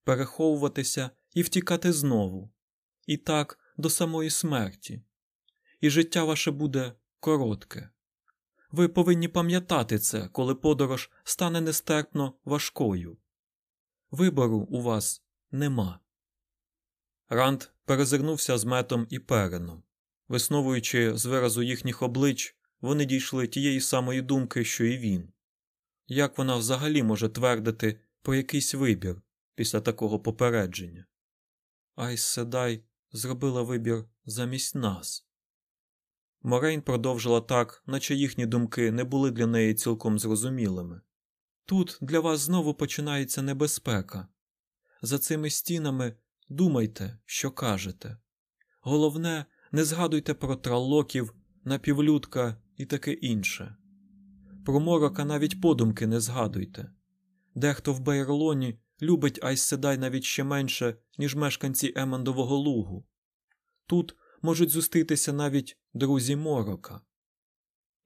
переховуватися і втікати знову. І так до самої смерті. І життя ваше буде коротке. Ви повинні пам'ятати це, коли подорож стане нестерпно важкою. Вибору у вас нема. Ранд перезирнувся з метом і переном. Висновуючи з виразу їхніх облич, вони дійшли тієї самої думки, що і він. Як вона взагалі може твердити про якийсь вибір після такого попередження? Айс Седай зробила вибір замість нас. Морейн продовжила так, наче їхні думки не були для неї цілком зрозумілими. Тут для вас знову починається небезпека. За цими стінами думайте, що кажете. Головне, не згадуйте про траллоків, напівлюдка і таке інше. Про морока навіть подумки не згадуйте. Дехто в Бейрлоні любить Айсседай навіть ще менше, ніж мешканці Емондового лугу. Тут можуть зустрітися навіть друзі морока.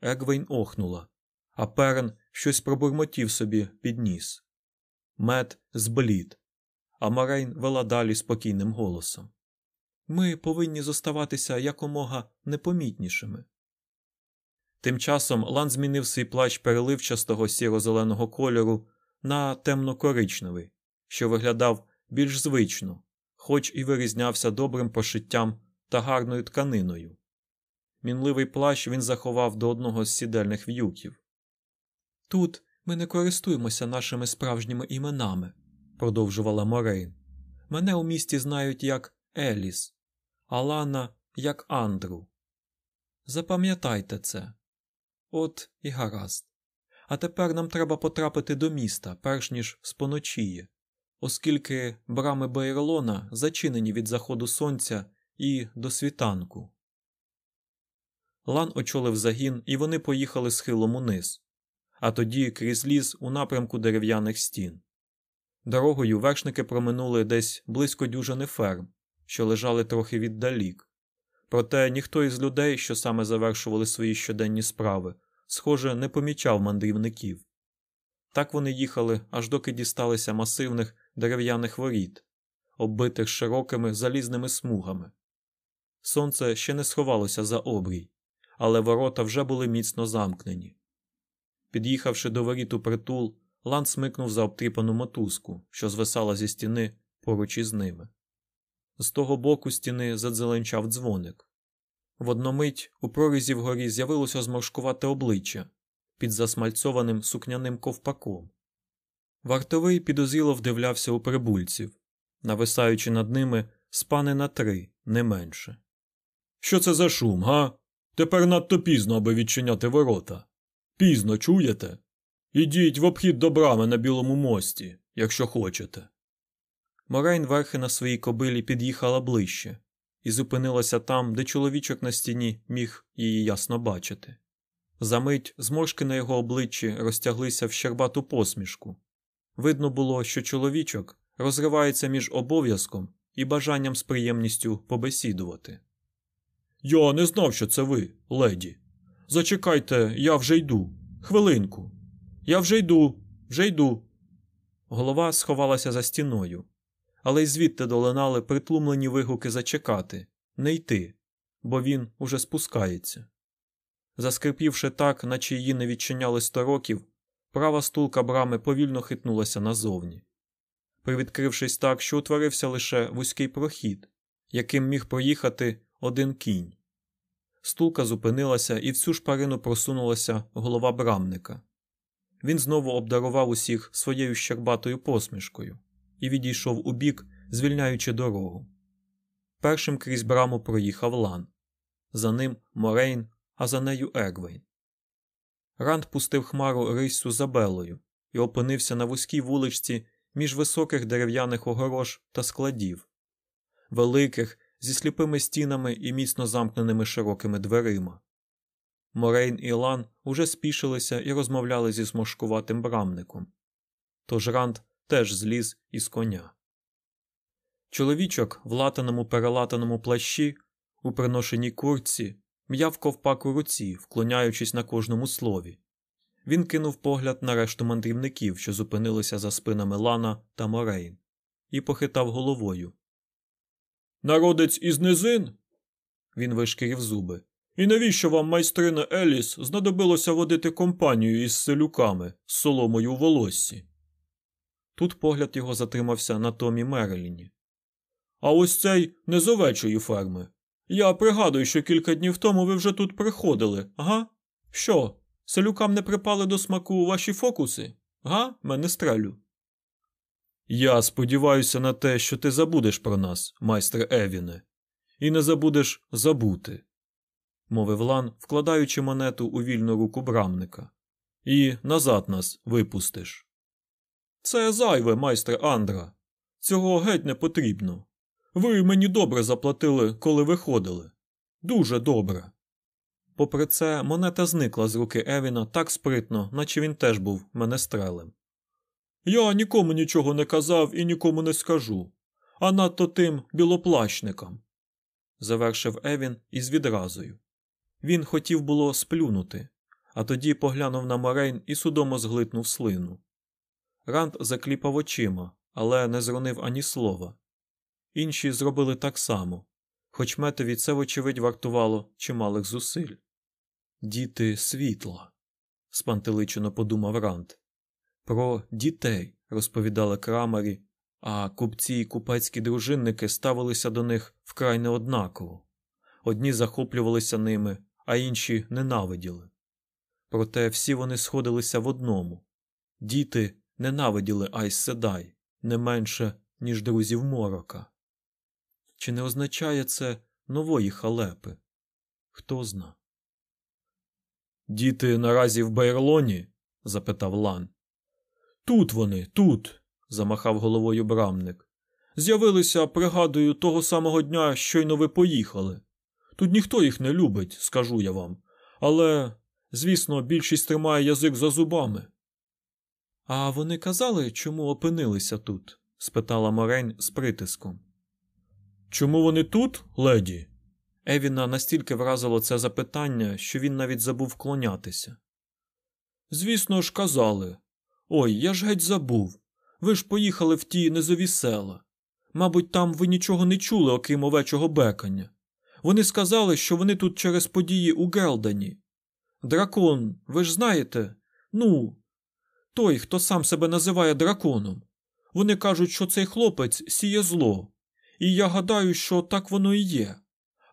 Егвейн охнула, а Перрин щось пробурмотів собі під ніс. Мет зблід, а Морейн вела далі спокійним голосом. Ми повинні зоставатися якомога непомітнішими. Тим часом Лан змінив свій плащ переливчастого сіро-зеленого кольору на темно-коричневий, що виглядав більш звично, хоч і вирізнявся добрим пошиттям та гарною тканиною. Мінливий плащ він заховав до одного з сідельних в'юків. Тут ми не користуємося нашими справжніми іменами, продовжувала Морейн. Мене у місті знають як Еліс, а Лана як Андру. Запам'ятайте це. От і гаразд. А тепер нам треба потрапити до міста, перш ніж споночіє, оскільки брами Бейролона зачинені від заходу сонця і до світанку. Лан очолив загін, і вони поїхали схилом униз, а тоді крізь ліс у напрямку дерев'яних стін. Дорогою вершники проминули десь близько дюжини ферм, що лежали трохи віддалік. Проте ніхто із людей, що саме завершували свої щоденні справи, схоже, не помічав мандрівників. Так вони їхали, аж доки дісталися масивних дерев'яних воріт, оббитих широкими залізними смугами. Сонце ще не сховалося за обрій, але ворота вже були міцно замкнені. Під'їхавши до воріт у притул, Лан смикнув за обтріпану мотузку, що звисала зі стіни поруч із ними. З того боку стіни задзеленчав дзвоник. В одномить у прорізі вгорі з'явилося зморшкувате обличчя під засмальцованим сукняним ковпаком. Вартовий підозріло вдивлявся у прибульців, нависаючи над ними спани на три, не менше. Що це за шум, га? Тепер надто пізно, аби відчиняти ворота. Пізно чуєте? Ідіть в обхід до брами на білому мості, якщо хочете. Морейн верхи на своїй кобилі під'їхала ближче і зупинилася там, де чоловічок на стіні міг її ясно бачити. Замить зморшки на його обличчі розтяглися в щербату посмішку. Видно було, що чоловічок розривається між обов'язком і бажанням з приємністю побесідувати. Я не знав, що це ви, леді. Зачекайте, я вже йду. Хвилинку. Я вже йду, вже йду. Голова сховалася за стіною, але й звідти долинали притлумлені вигуки зачекати, не йти, бо він уже спускається. Заскрипівши так, наче її не відчиняли сто років, права стулка брами повільно хитнулася назовні. Привідкрившись так, що утворився лише вузький прохід, яким міг проїхати один кінь. Стулка зупинилася, і в цю шпарину просунулася голова брамника. Він знову обдарував усіх своєю щербатою посмішкою і відійшов у бік, звільняючи дорогу. Першим крізь браму проїхав лан. За ним Морейн, а за нею Егвейн. Ранд пустив хмару рисю за Белою і опинився на вузькій вуличці між високих дерев'яних огорож та складів, великих, зі сліпими стінами і міцно замкненими широкими дверима. Морейн і Лан уже спішилися і розмовляли зі смошкуватим брамником. Тож Ранд теж зліз із коня. Чоловічок в латаному перелатаному плащі, у приношеній курці, м'яв ковпак у руці, вклоняючись на кожному слові. Він кинув погляд на решту мандрівників, що зупинилися за спинами Лана та Морейн, і похитав головою. Народець із низин? Він вишкірів зуби. І навіщо вам, майстрина Еліс, знадобилося водити компанію із селюками з соломою у волоссі? Тут погляд його затримався на Томі Мереліні. А ось цей не з овечої ферми. Я пригадую, що кілька днів тому ви вже тут приходили, га? Що, селюкам не припали до смаку ваші фокуси? Га, мене стрелю. Я сподіваюся на те, що ти забудеш про нас, майстер Евіне, і не забудеш забути, мовив Лан, вкладаючи монету у вільну руку брамника. І назад нас випустиш. Це зайве, майстер Андра. Цього геть не потрібно. Ви мені добре заплатили, коли виходили. Дуже добре. Попри це, монета зникла з руки Евіна так спритно, наче він теж був менестрелем. Я нікому нічого не казав і нікому не скажу, а надто тим білоплащникам, завершив Евін із відразою. Він хотів було сплюнути, а тоді поглянув на Морейн і судомо зглитнув слину. Ранд закліпав очима, але не зронив ані слова. Інші зробили так само, хоч метові це, вочевидь, вартувало чималих зусиль. Діти світла, спантеличено подумав Ранд. Про дітей розповідали крамарі, а купці і купецькі дружинники ставилися до них вкрай неоднаково. Одні захоплювалися ними, а інші ненавиділи. Проте всі вони сходилися в одному діти ненавиділи Айс Седай не менше, ніж друзів морока. Чи не означає це нової халепи? Хто зна? Діти наразі в Бейрлоні? запитав Лан. Тут вони, тут, замахав головою брамник. З'явилися, пригадую, того самого дня, щойно ви поїхали. Тут ніхто їх не любить, скажу я вам. Але, звісно, більшість тримає язик за зубами. А вони казали, чому опинилися тут? спитала Морейн з притиском. Чому вони тут, леді? Евіна настільки вразило це запитання, що він навіть забув вклонятися. Звісно ж, казали. Ой, я ж геть забув. Ви ж поїхали в ті низові села. Мабуть, там ви нічого не чули, окрім овечого бекання. Вони сказали, що вони тут через події у Гелдані. Дракон, ви ж знаєте? Ну, той, хто сам себе називає драконом. Вони кажуть, що цей хлопець сіє зло, і я гадаю, що так воно і є.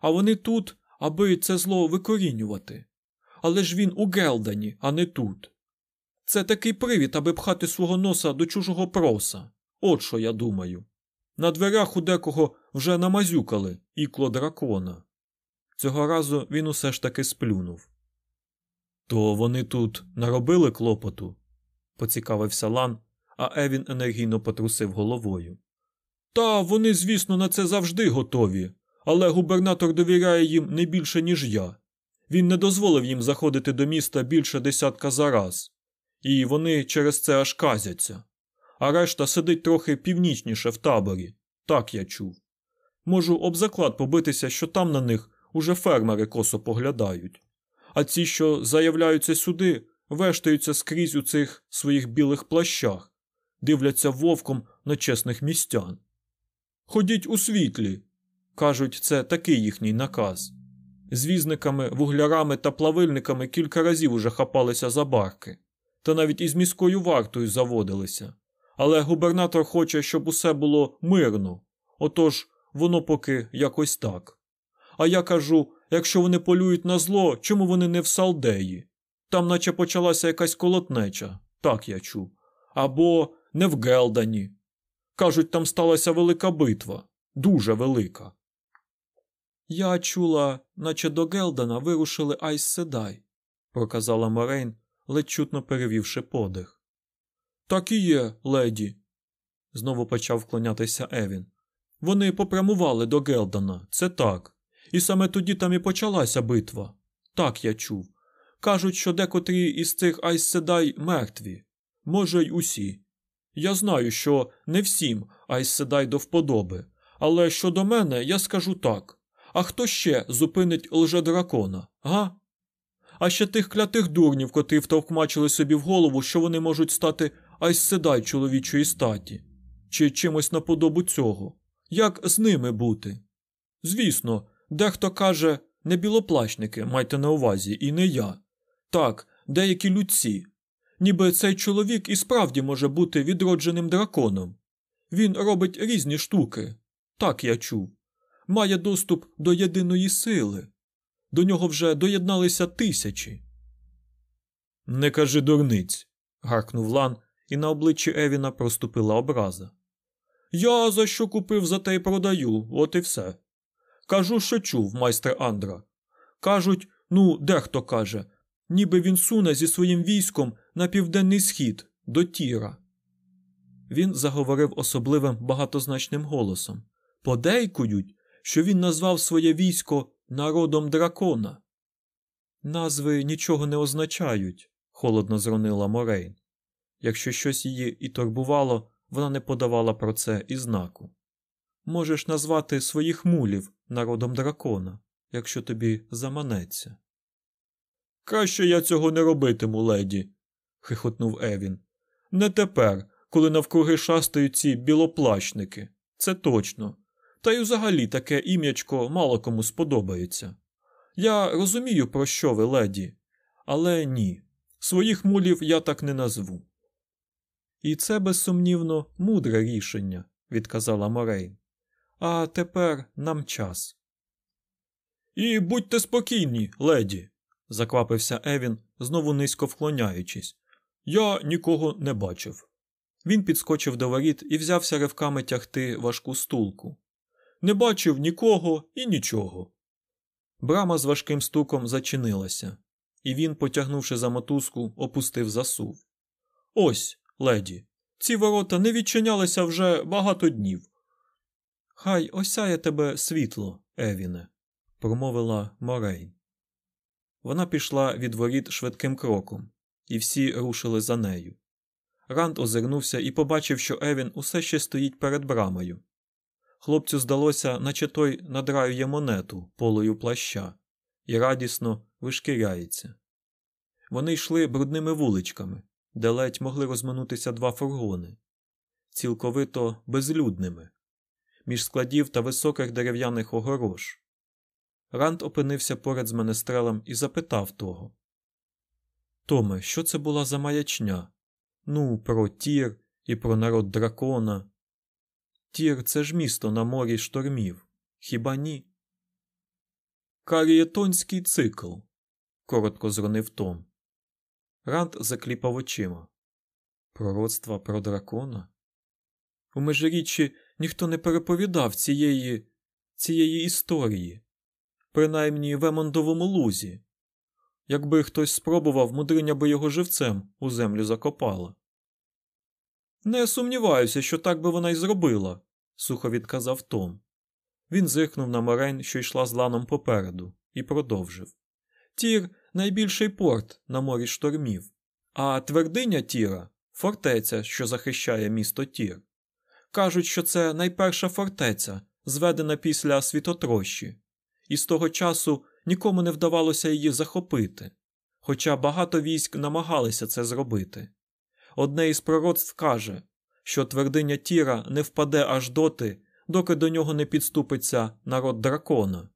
А вони тут, аби це зло викорінювати. Але ж він у Гелдані, а не тут. Це такий привід, аби пхати свого носа до чужого проса. От що я думаю. На дверях у декого вже намазюкали ікло дракона. Цього разу він усе ж таки сплюнув. То вони тут наробили клопоту? Поцікавився Лан, а Евін енергійно потрусив головою. Та вони, звісно, на це завжди готові, але губернатор довіряє їм не більше, ніж я. Він не дозволив їм заходити до міста більше десятка за раз, і вони через це аж казяться. А решта сидить трохи північніше в таборі, так я чув. Можу об заклад побитися, що там на них уже фермери косо поглядають. А ці, що заявляються сюди, вештаються скрізь у цих своїх білих плащах, дивляться вовком на чесних містян. Ходіть у світлі. Кажуть, це такий їхній наказ. З візниками, вуглярами та плавильниками кілька разів уже хапалися за барки, та навіть із міською вартою заводилися. Але губернатор хоче, щоб усе було мирно, отож воно поки якось так. А я кажу якщо вони полюють на зло, чому вони не в Салдеї? Там наче почалася якась колотнеча, так я чув. Або не в Гелдані. Кажуть, там сталася велика битва, дуже велика. Я чула, наче до Гелдена вирушили Айс Седай, проказала Морейн, ледь чутно перевівши подих. Так і є, леді, знову почав вклонятися Евін. Вони попрямували до Гелдена, це так. І саме тоді там і почалася битва. Так я чув. Кажуть, що декотрі із цих Айсседай мертві, може й усі. Я знаю, що не всім Айсседай до вподоби, але щодо мене я скажу так. А хто ще зупинить лжедракона, га? А ще тих клятих дурнів, котрі втовкмачили собі в голову, що вони можуть стати Айсседай чоловічої статі, чи чимось наподобу цього. Як з ними бути? Звісно, дехто каже, не білоплащники, майте на увазі, і не я. Так, деякі людці. Ніби цей чоловік і справді може бути відродженим драконом. Він робить різні штуки. Так я чув. Має доступ до єдиної сили. До нього вже доєдналися тисячі. Не кажи дурниць. гаркнув Лан, і на обличчі Евіна проступила образа. Я за що купив, за те й продаю, от і все. Кажу, що чув, майстре Андра. Кажуть, ну, дехто каже, ніби він суне зі своїм військом на південний схід до Тіра. Він заговорив особливим багатозначним голосом. Подейкують, що він назвав своє військо народом дракона. Назви нічого не означають, холодно зронила Морейн. Якщо щось її і турбувало, вона не подавала про це і знаку. Можеш назвати своїх мулів народом дракона, якщо тобі заманеться. Краще я цього не робитиму, леді, хихотнув Евін. Не тепер, коли навкруги шастають ці білоплащники. Це точно. Та й взагалі таке ім'ячко мало кому сподобається. Я розумію, про що ви, леді, але ні. Своїх мулів я так не назву. І це, безсумнівно, мудре рішення, відказала Морейн. А тепер нам час. І будьте спокійні, леді, заквапився Евін, знову низько вклоняючись. Я нікого не бачив. Він підскочив до воріт і взявся ривками тягти важку стулку. Не бачив нікого і нічого. Брама з важким стуком зачинилася, і він, потягнувши за мотузку, опустив засув. Ось, леді, ці ворота не відчинялися вже багато днів. Хай осяє тебе світло, Евіне, промовила Морейн. Вона пішла від воріт швидким кроком, і всі рушили за нею. Ранд озирнувся і побачив, що Евін усе ще стоїть перед брамою. Хлопцю здалося, наче той надраює монету полою плаща, і радісно вишкіряється. Вони йшли брудними вуличками, де ледь могли розминутися два фургони, цілковито безлюдними, між складів та високих дерев'яних огорож. Ранд опинився поряд з менестрелем і запитав того Томе, що це була за маячня? Ну, про Тір і про народ дракона. Тір це ж місто на морі штормів. Хіба ні? Каретонський цикл, коротко зронив Том. Ранд закліпав очима. Пророцтва про дракона? У межиріччі ніхто не переповідав цієї цієї історії, принаймні в Емондовому лузі. Якби хтось спробував, мудриня би його живцем у землю закопала. Не сумніваюся, що так би вона й зробила, сухо відказав Том. Він зиркнув на Морень, що йшла з ланом попереду, і продовжив Тір найбільший порт на морі штормів, а твердиня Тіра фортеця, що захищає місто Тір. Кажуть, що це найперша фортеця, зведена після світотрощі, і з того часу нікому не вдавалося її захопити, хоча багато військ намагалися це зробити. Одне із пророцтв каже, що твердиня Тіра не впаде аж доти, доки до нього не підступиться народ дракона.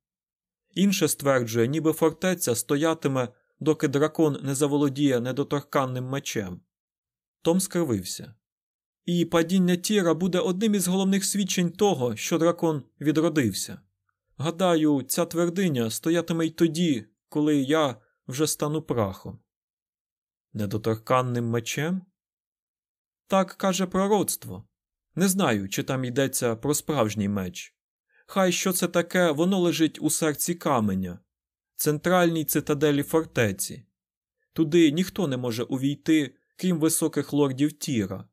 Інше стверджує, ніби фортеця стоятиме, доки дракон не заволодіє недоторканним мечем. Том скривився. І падіння Тіра буде одним із головних свідчень того, що дракон відродився. Гадаю, ця твердиня стоятиме й тоді, коли я вже стану прахом. Недоторканним мечем? Так каже пророцтво. Не знаю, чи там йдеться про справжній меч. Хай що це таке, воно лежить у серці каменя, центральній цитаделі фортеці. Туди ніхто не може увійти, крім високих лордів Тіра,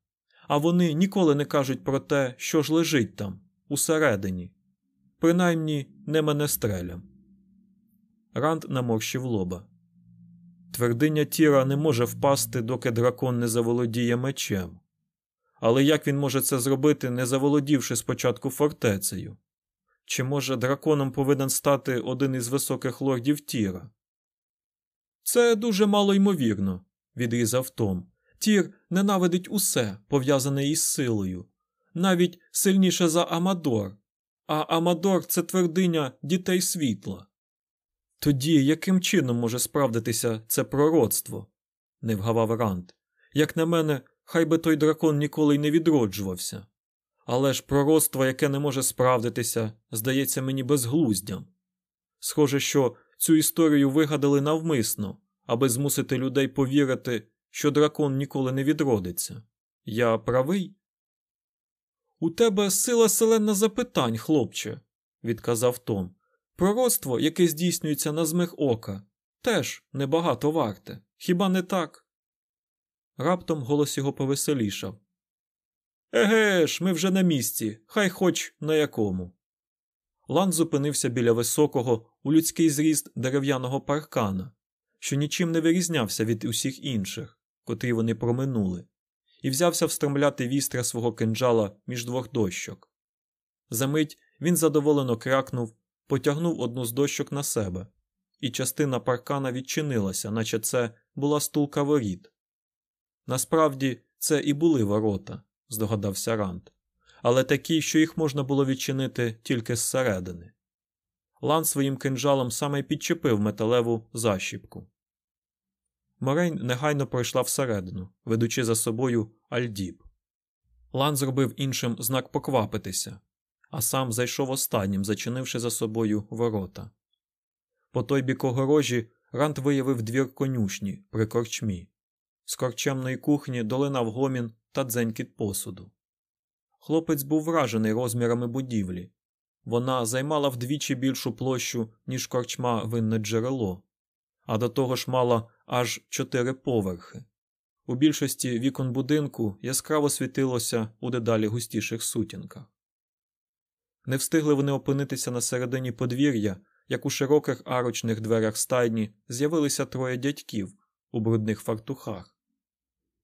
а вони ніколи не кажуть про те, що ж лежить там, усередині. Принаймні не мене стрелям. Ранд наморщив лоба. Твердиня Тіра не може впасти, доки дракон не заволодіє мечем. Але як він може це зробити, не заволодівши спочатку фортецею? Чи може драконом повинен стати один із високих лордів Тіра? Це дуже мало ймовірно, відрізав Том. Тір ненавидить усе, пов'язане із силою, навіть сильніше за Амадор, а Амадор це твердиня дітей світла. Тоді яким чином може справдитися це пророцтво? не вгавав Ранд. Як на мене, хай би той дракон ніколи й не відроджувався. Але ж пророцтво, яке не може справдитися, здається мені безглуздям. Схоже, що цю історію вигадали навмисно, аби змусити людей повірити, що дракон ніколи не відродиться. Я правий? У тебе сила селена запитань, хлопче, відказав Том. Пророцтво, яке здійснюється на змих ока, теж небагато варте. Хіба не так? Раптом голос його повеселішав. Еге ж, ми вже на місці, хай хоч на якому. Лан зупинився біля високого, у людський зріст дерев'яного паркана, що нічим не вирізнявся від усіх інших, котрі вони проминули, і взявся встромляти вістря свого кинджала між двох дощок. Замить він задоволено крякнув, потягнув одну з дощок на себе, і частина паркана відчинилася, наче це була стулка воріт. Насправді, це і були ворота, здогадався Ранд, але такі, що їх можна було відчинити тільки зсередини. Лан своїм кинджалом саме підчепив металеву защіпку. Морейн негайно пройшла всередину, ведучи за собою Альдіб. Лан зробив іншим знак поквапитися, а сам зайшов останнім, зачинивши за собою ворота. По той бік огорожі Рант виявив двір конюшні при корчмі. З корчемної кухні долинав гомін та дзенькіт посуду. Хлопець був вражений розмірами будівлі. Вона займала вдвічі більшу площу, ніж корчма винне джерело, а до того ж мала аж чотири поверхи. У більшості вікон будинку яскраво світилося у дедалі густіших сутінках. Не встигли вони опинитися на середині подвір'я, як у широких арочних дверях стайні з'явилися троє дядьків у брудних фартухах.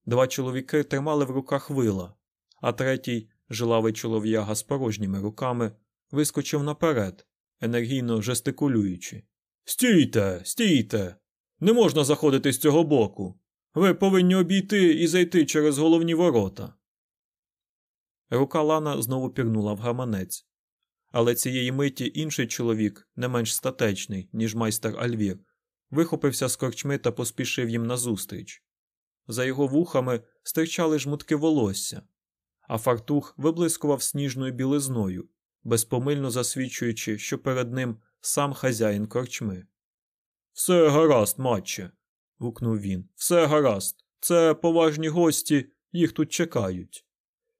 Два чоловіки тримали в руках вила, а третій, жилавий чолов'яга з порожніми руками, вискочив наперед, енергійно жестикулюючи. Стійте, стійте! Не можна заходити з цього боку. Ви повинні обійти і зайти через головні ворота. Рука Лана знову пірнула в гаманець. Але цієї миті інший чоловік, не менш статечний, ніж майстер Альвір, вихопився з корчми та поспішив їм назустріч. За його вухами стирчали жмутки волосся, а фартух виблискував сніжною білизною, безпомильно засвідчуючи, що перед ним сам хазяїн корчми. Все гаразд, матче. гукнув він. Все гаразд. Це поважні гості, їх тут чекають.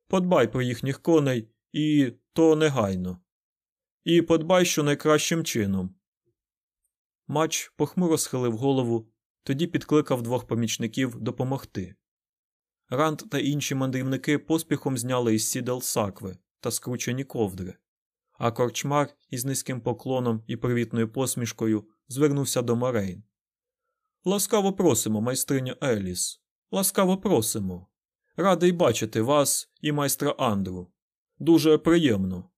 Подбай про їхніх коней, і то негайно. І подбай що найкращим чином. Мач похмуро схилив голову, тоді підкликав двох помічників допомогти. Ранд та інші мандрівники поспіхом зняли із сідел сакви та скручені ковдри, а корчмар із низьким поклоном і привітною посмішкою звернувся до Морейн. Ласкаво просимо, майстриня Еліс. Ласкаво просимо. Радий бачити вас і майстра Андру. Дуже приємно.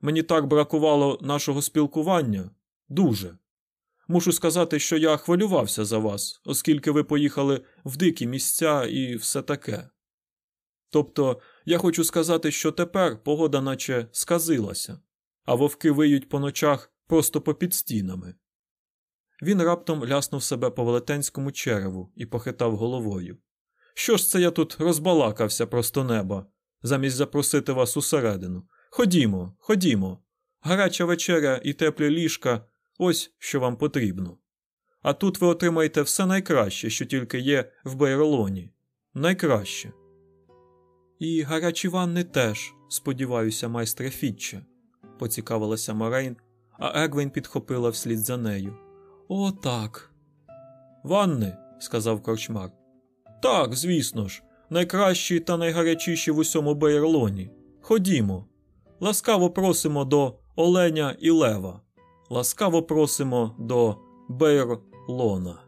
Мені так бракувало нашого спілкування. Дуже. Мушу сказати, що я хвилювався за вас, оскільки ви поїхали в дикі місця і все таке. Тобто, я хочу сказати, що тепер погода наче сказилася, а вовки виють по ночах просто попід стінами. Він раптом ляснув себе по велетенському череву і похитав головою. Що ж це я тут розбалакався просто неба, замість запросити вас усередину? Ходімо, ходімо. Гаряча вечеря і теплі ліжка ось що вам потрібно. А тут ви отримаєте все найкраще, що тільки є в Бейролоні. Найкраще. І гарячі ванни теж, сподіваюся, майстре Фітче, поцікавилася Морейн, а Егвін підхопила вслід за нею. О, так. Ванни, сказав корчмар. Так, звісно ж, найкращі та найгарячіші в усьому Бейерлоні. Ходімо. Ласкаво просимо до Оленя і Лева. Ласкаво просимо до Бейрлона.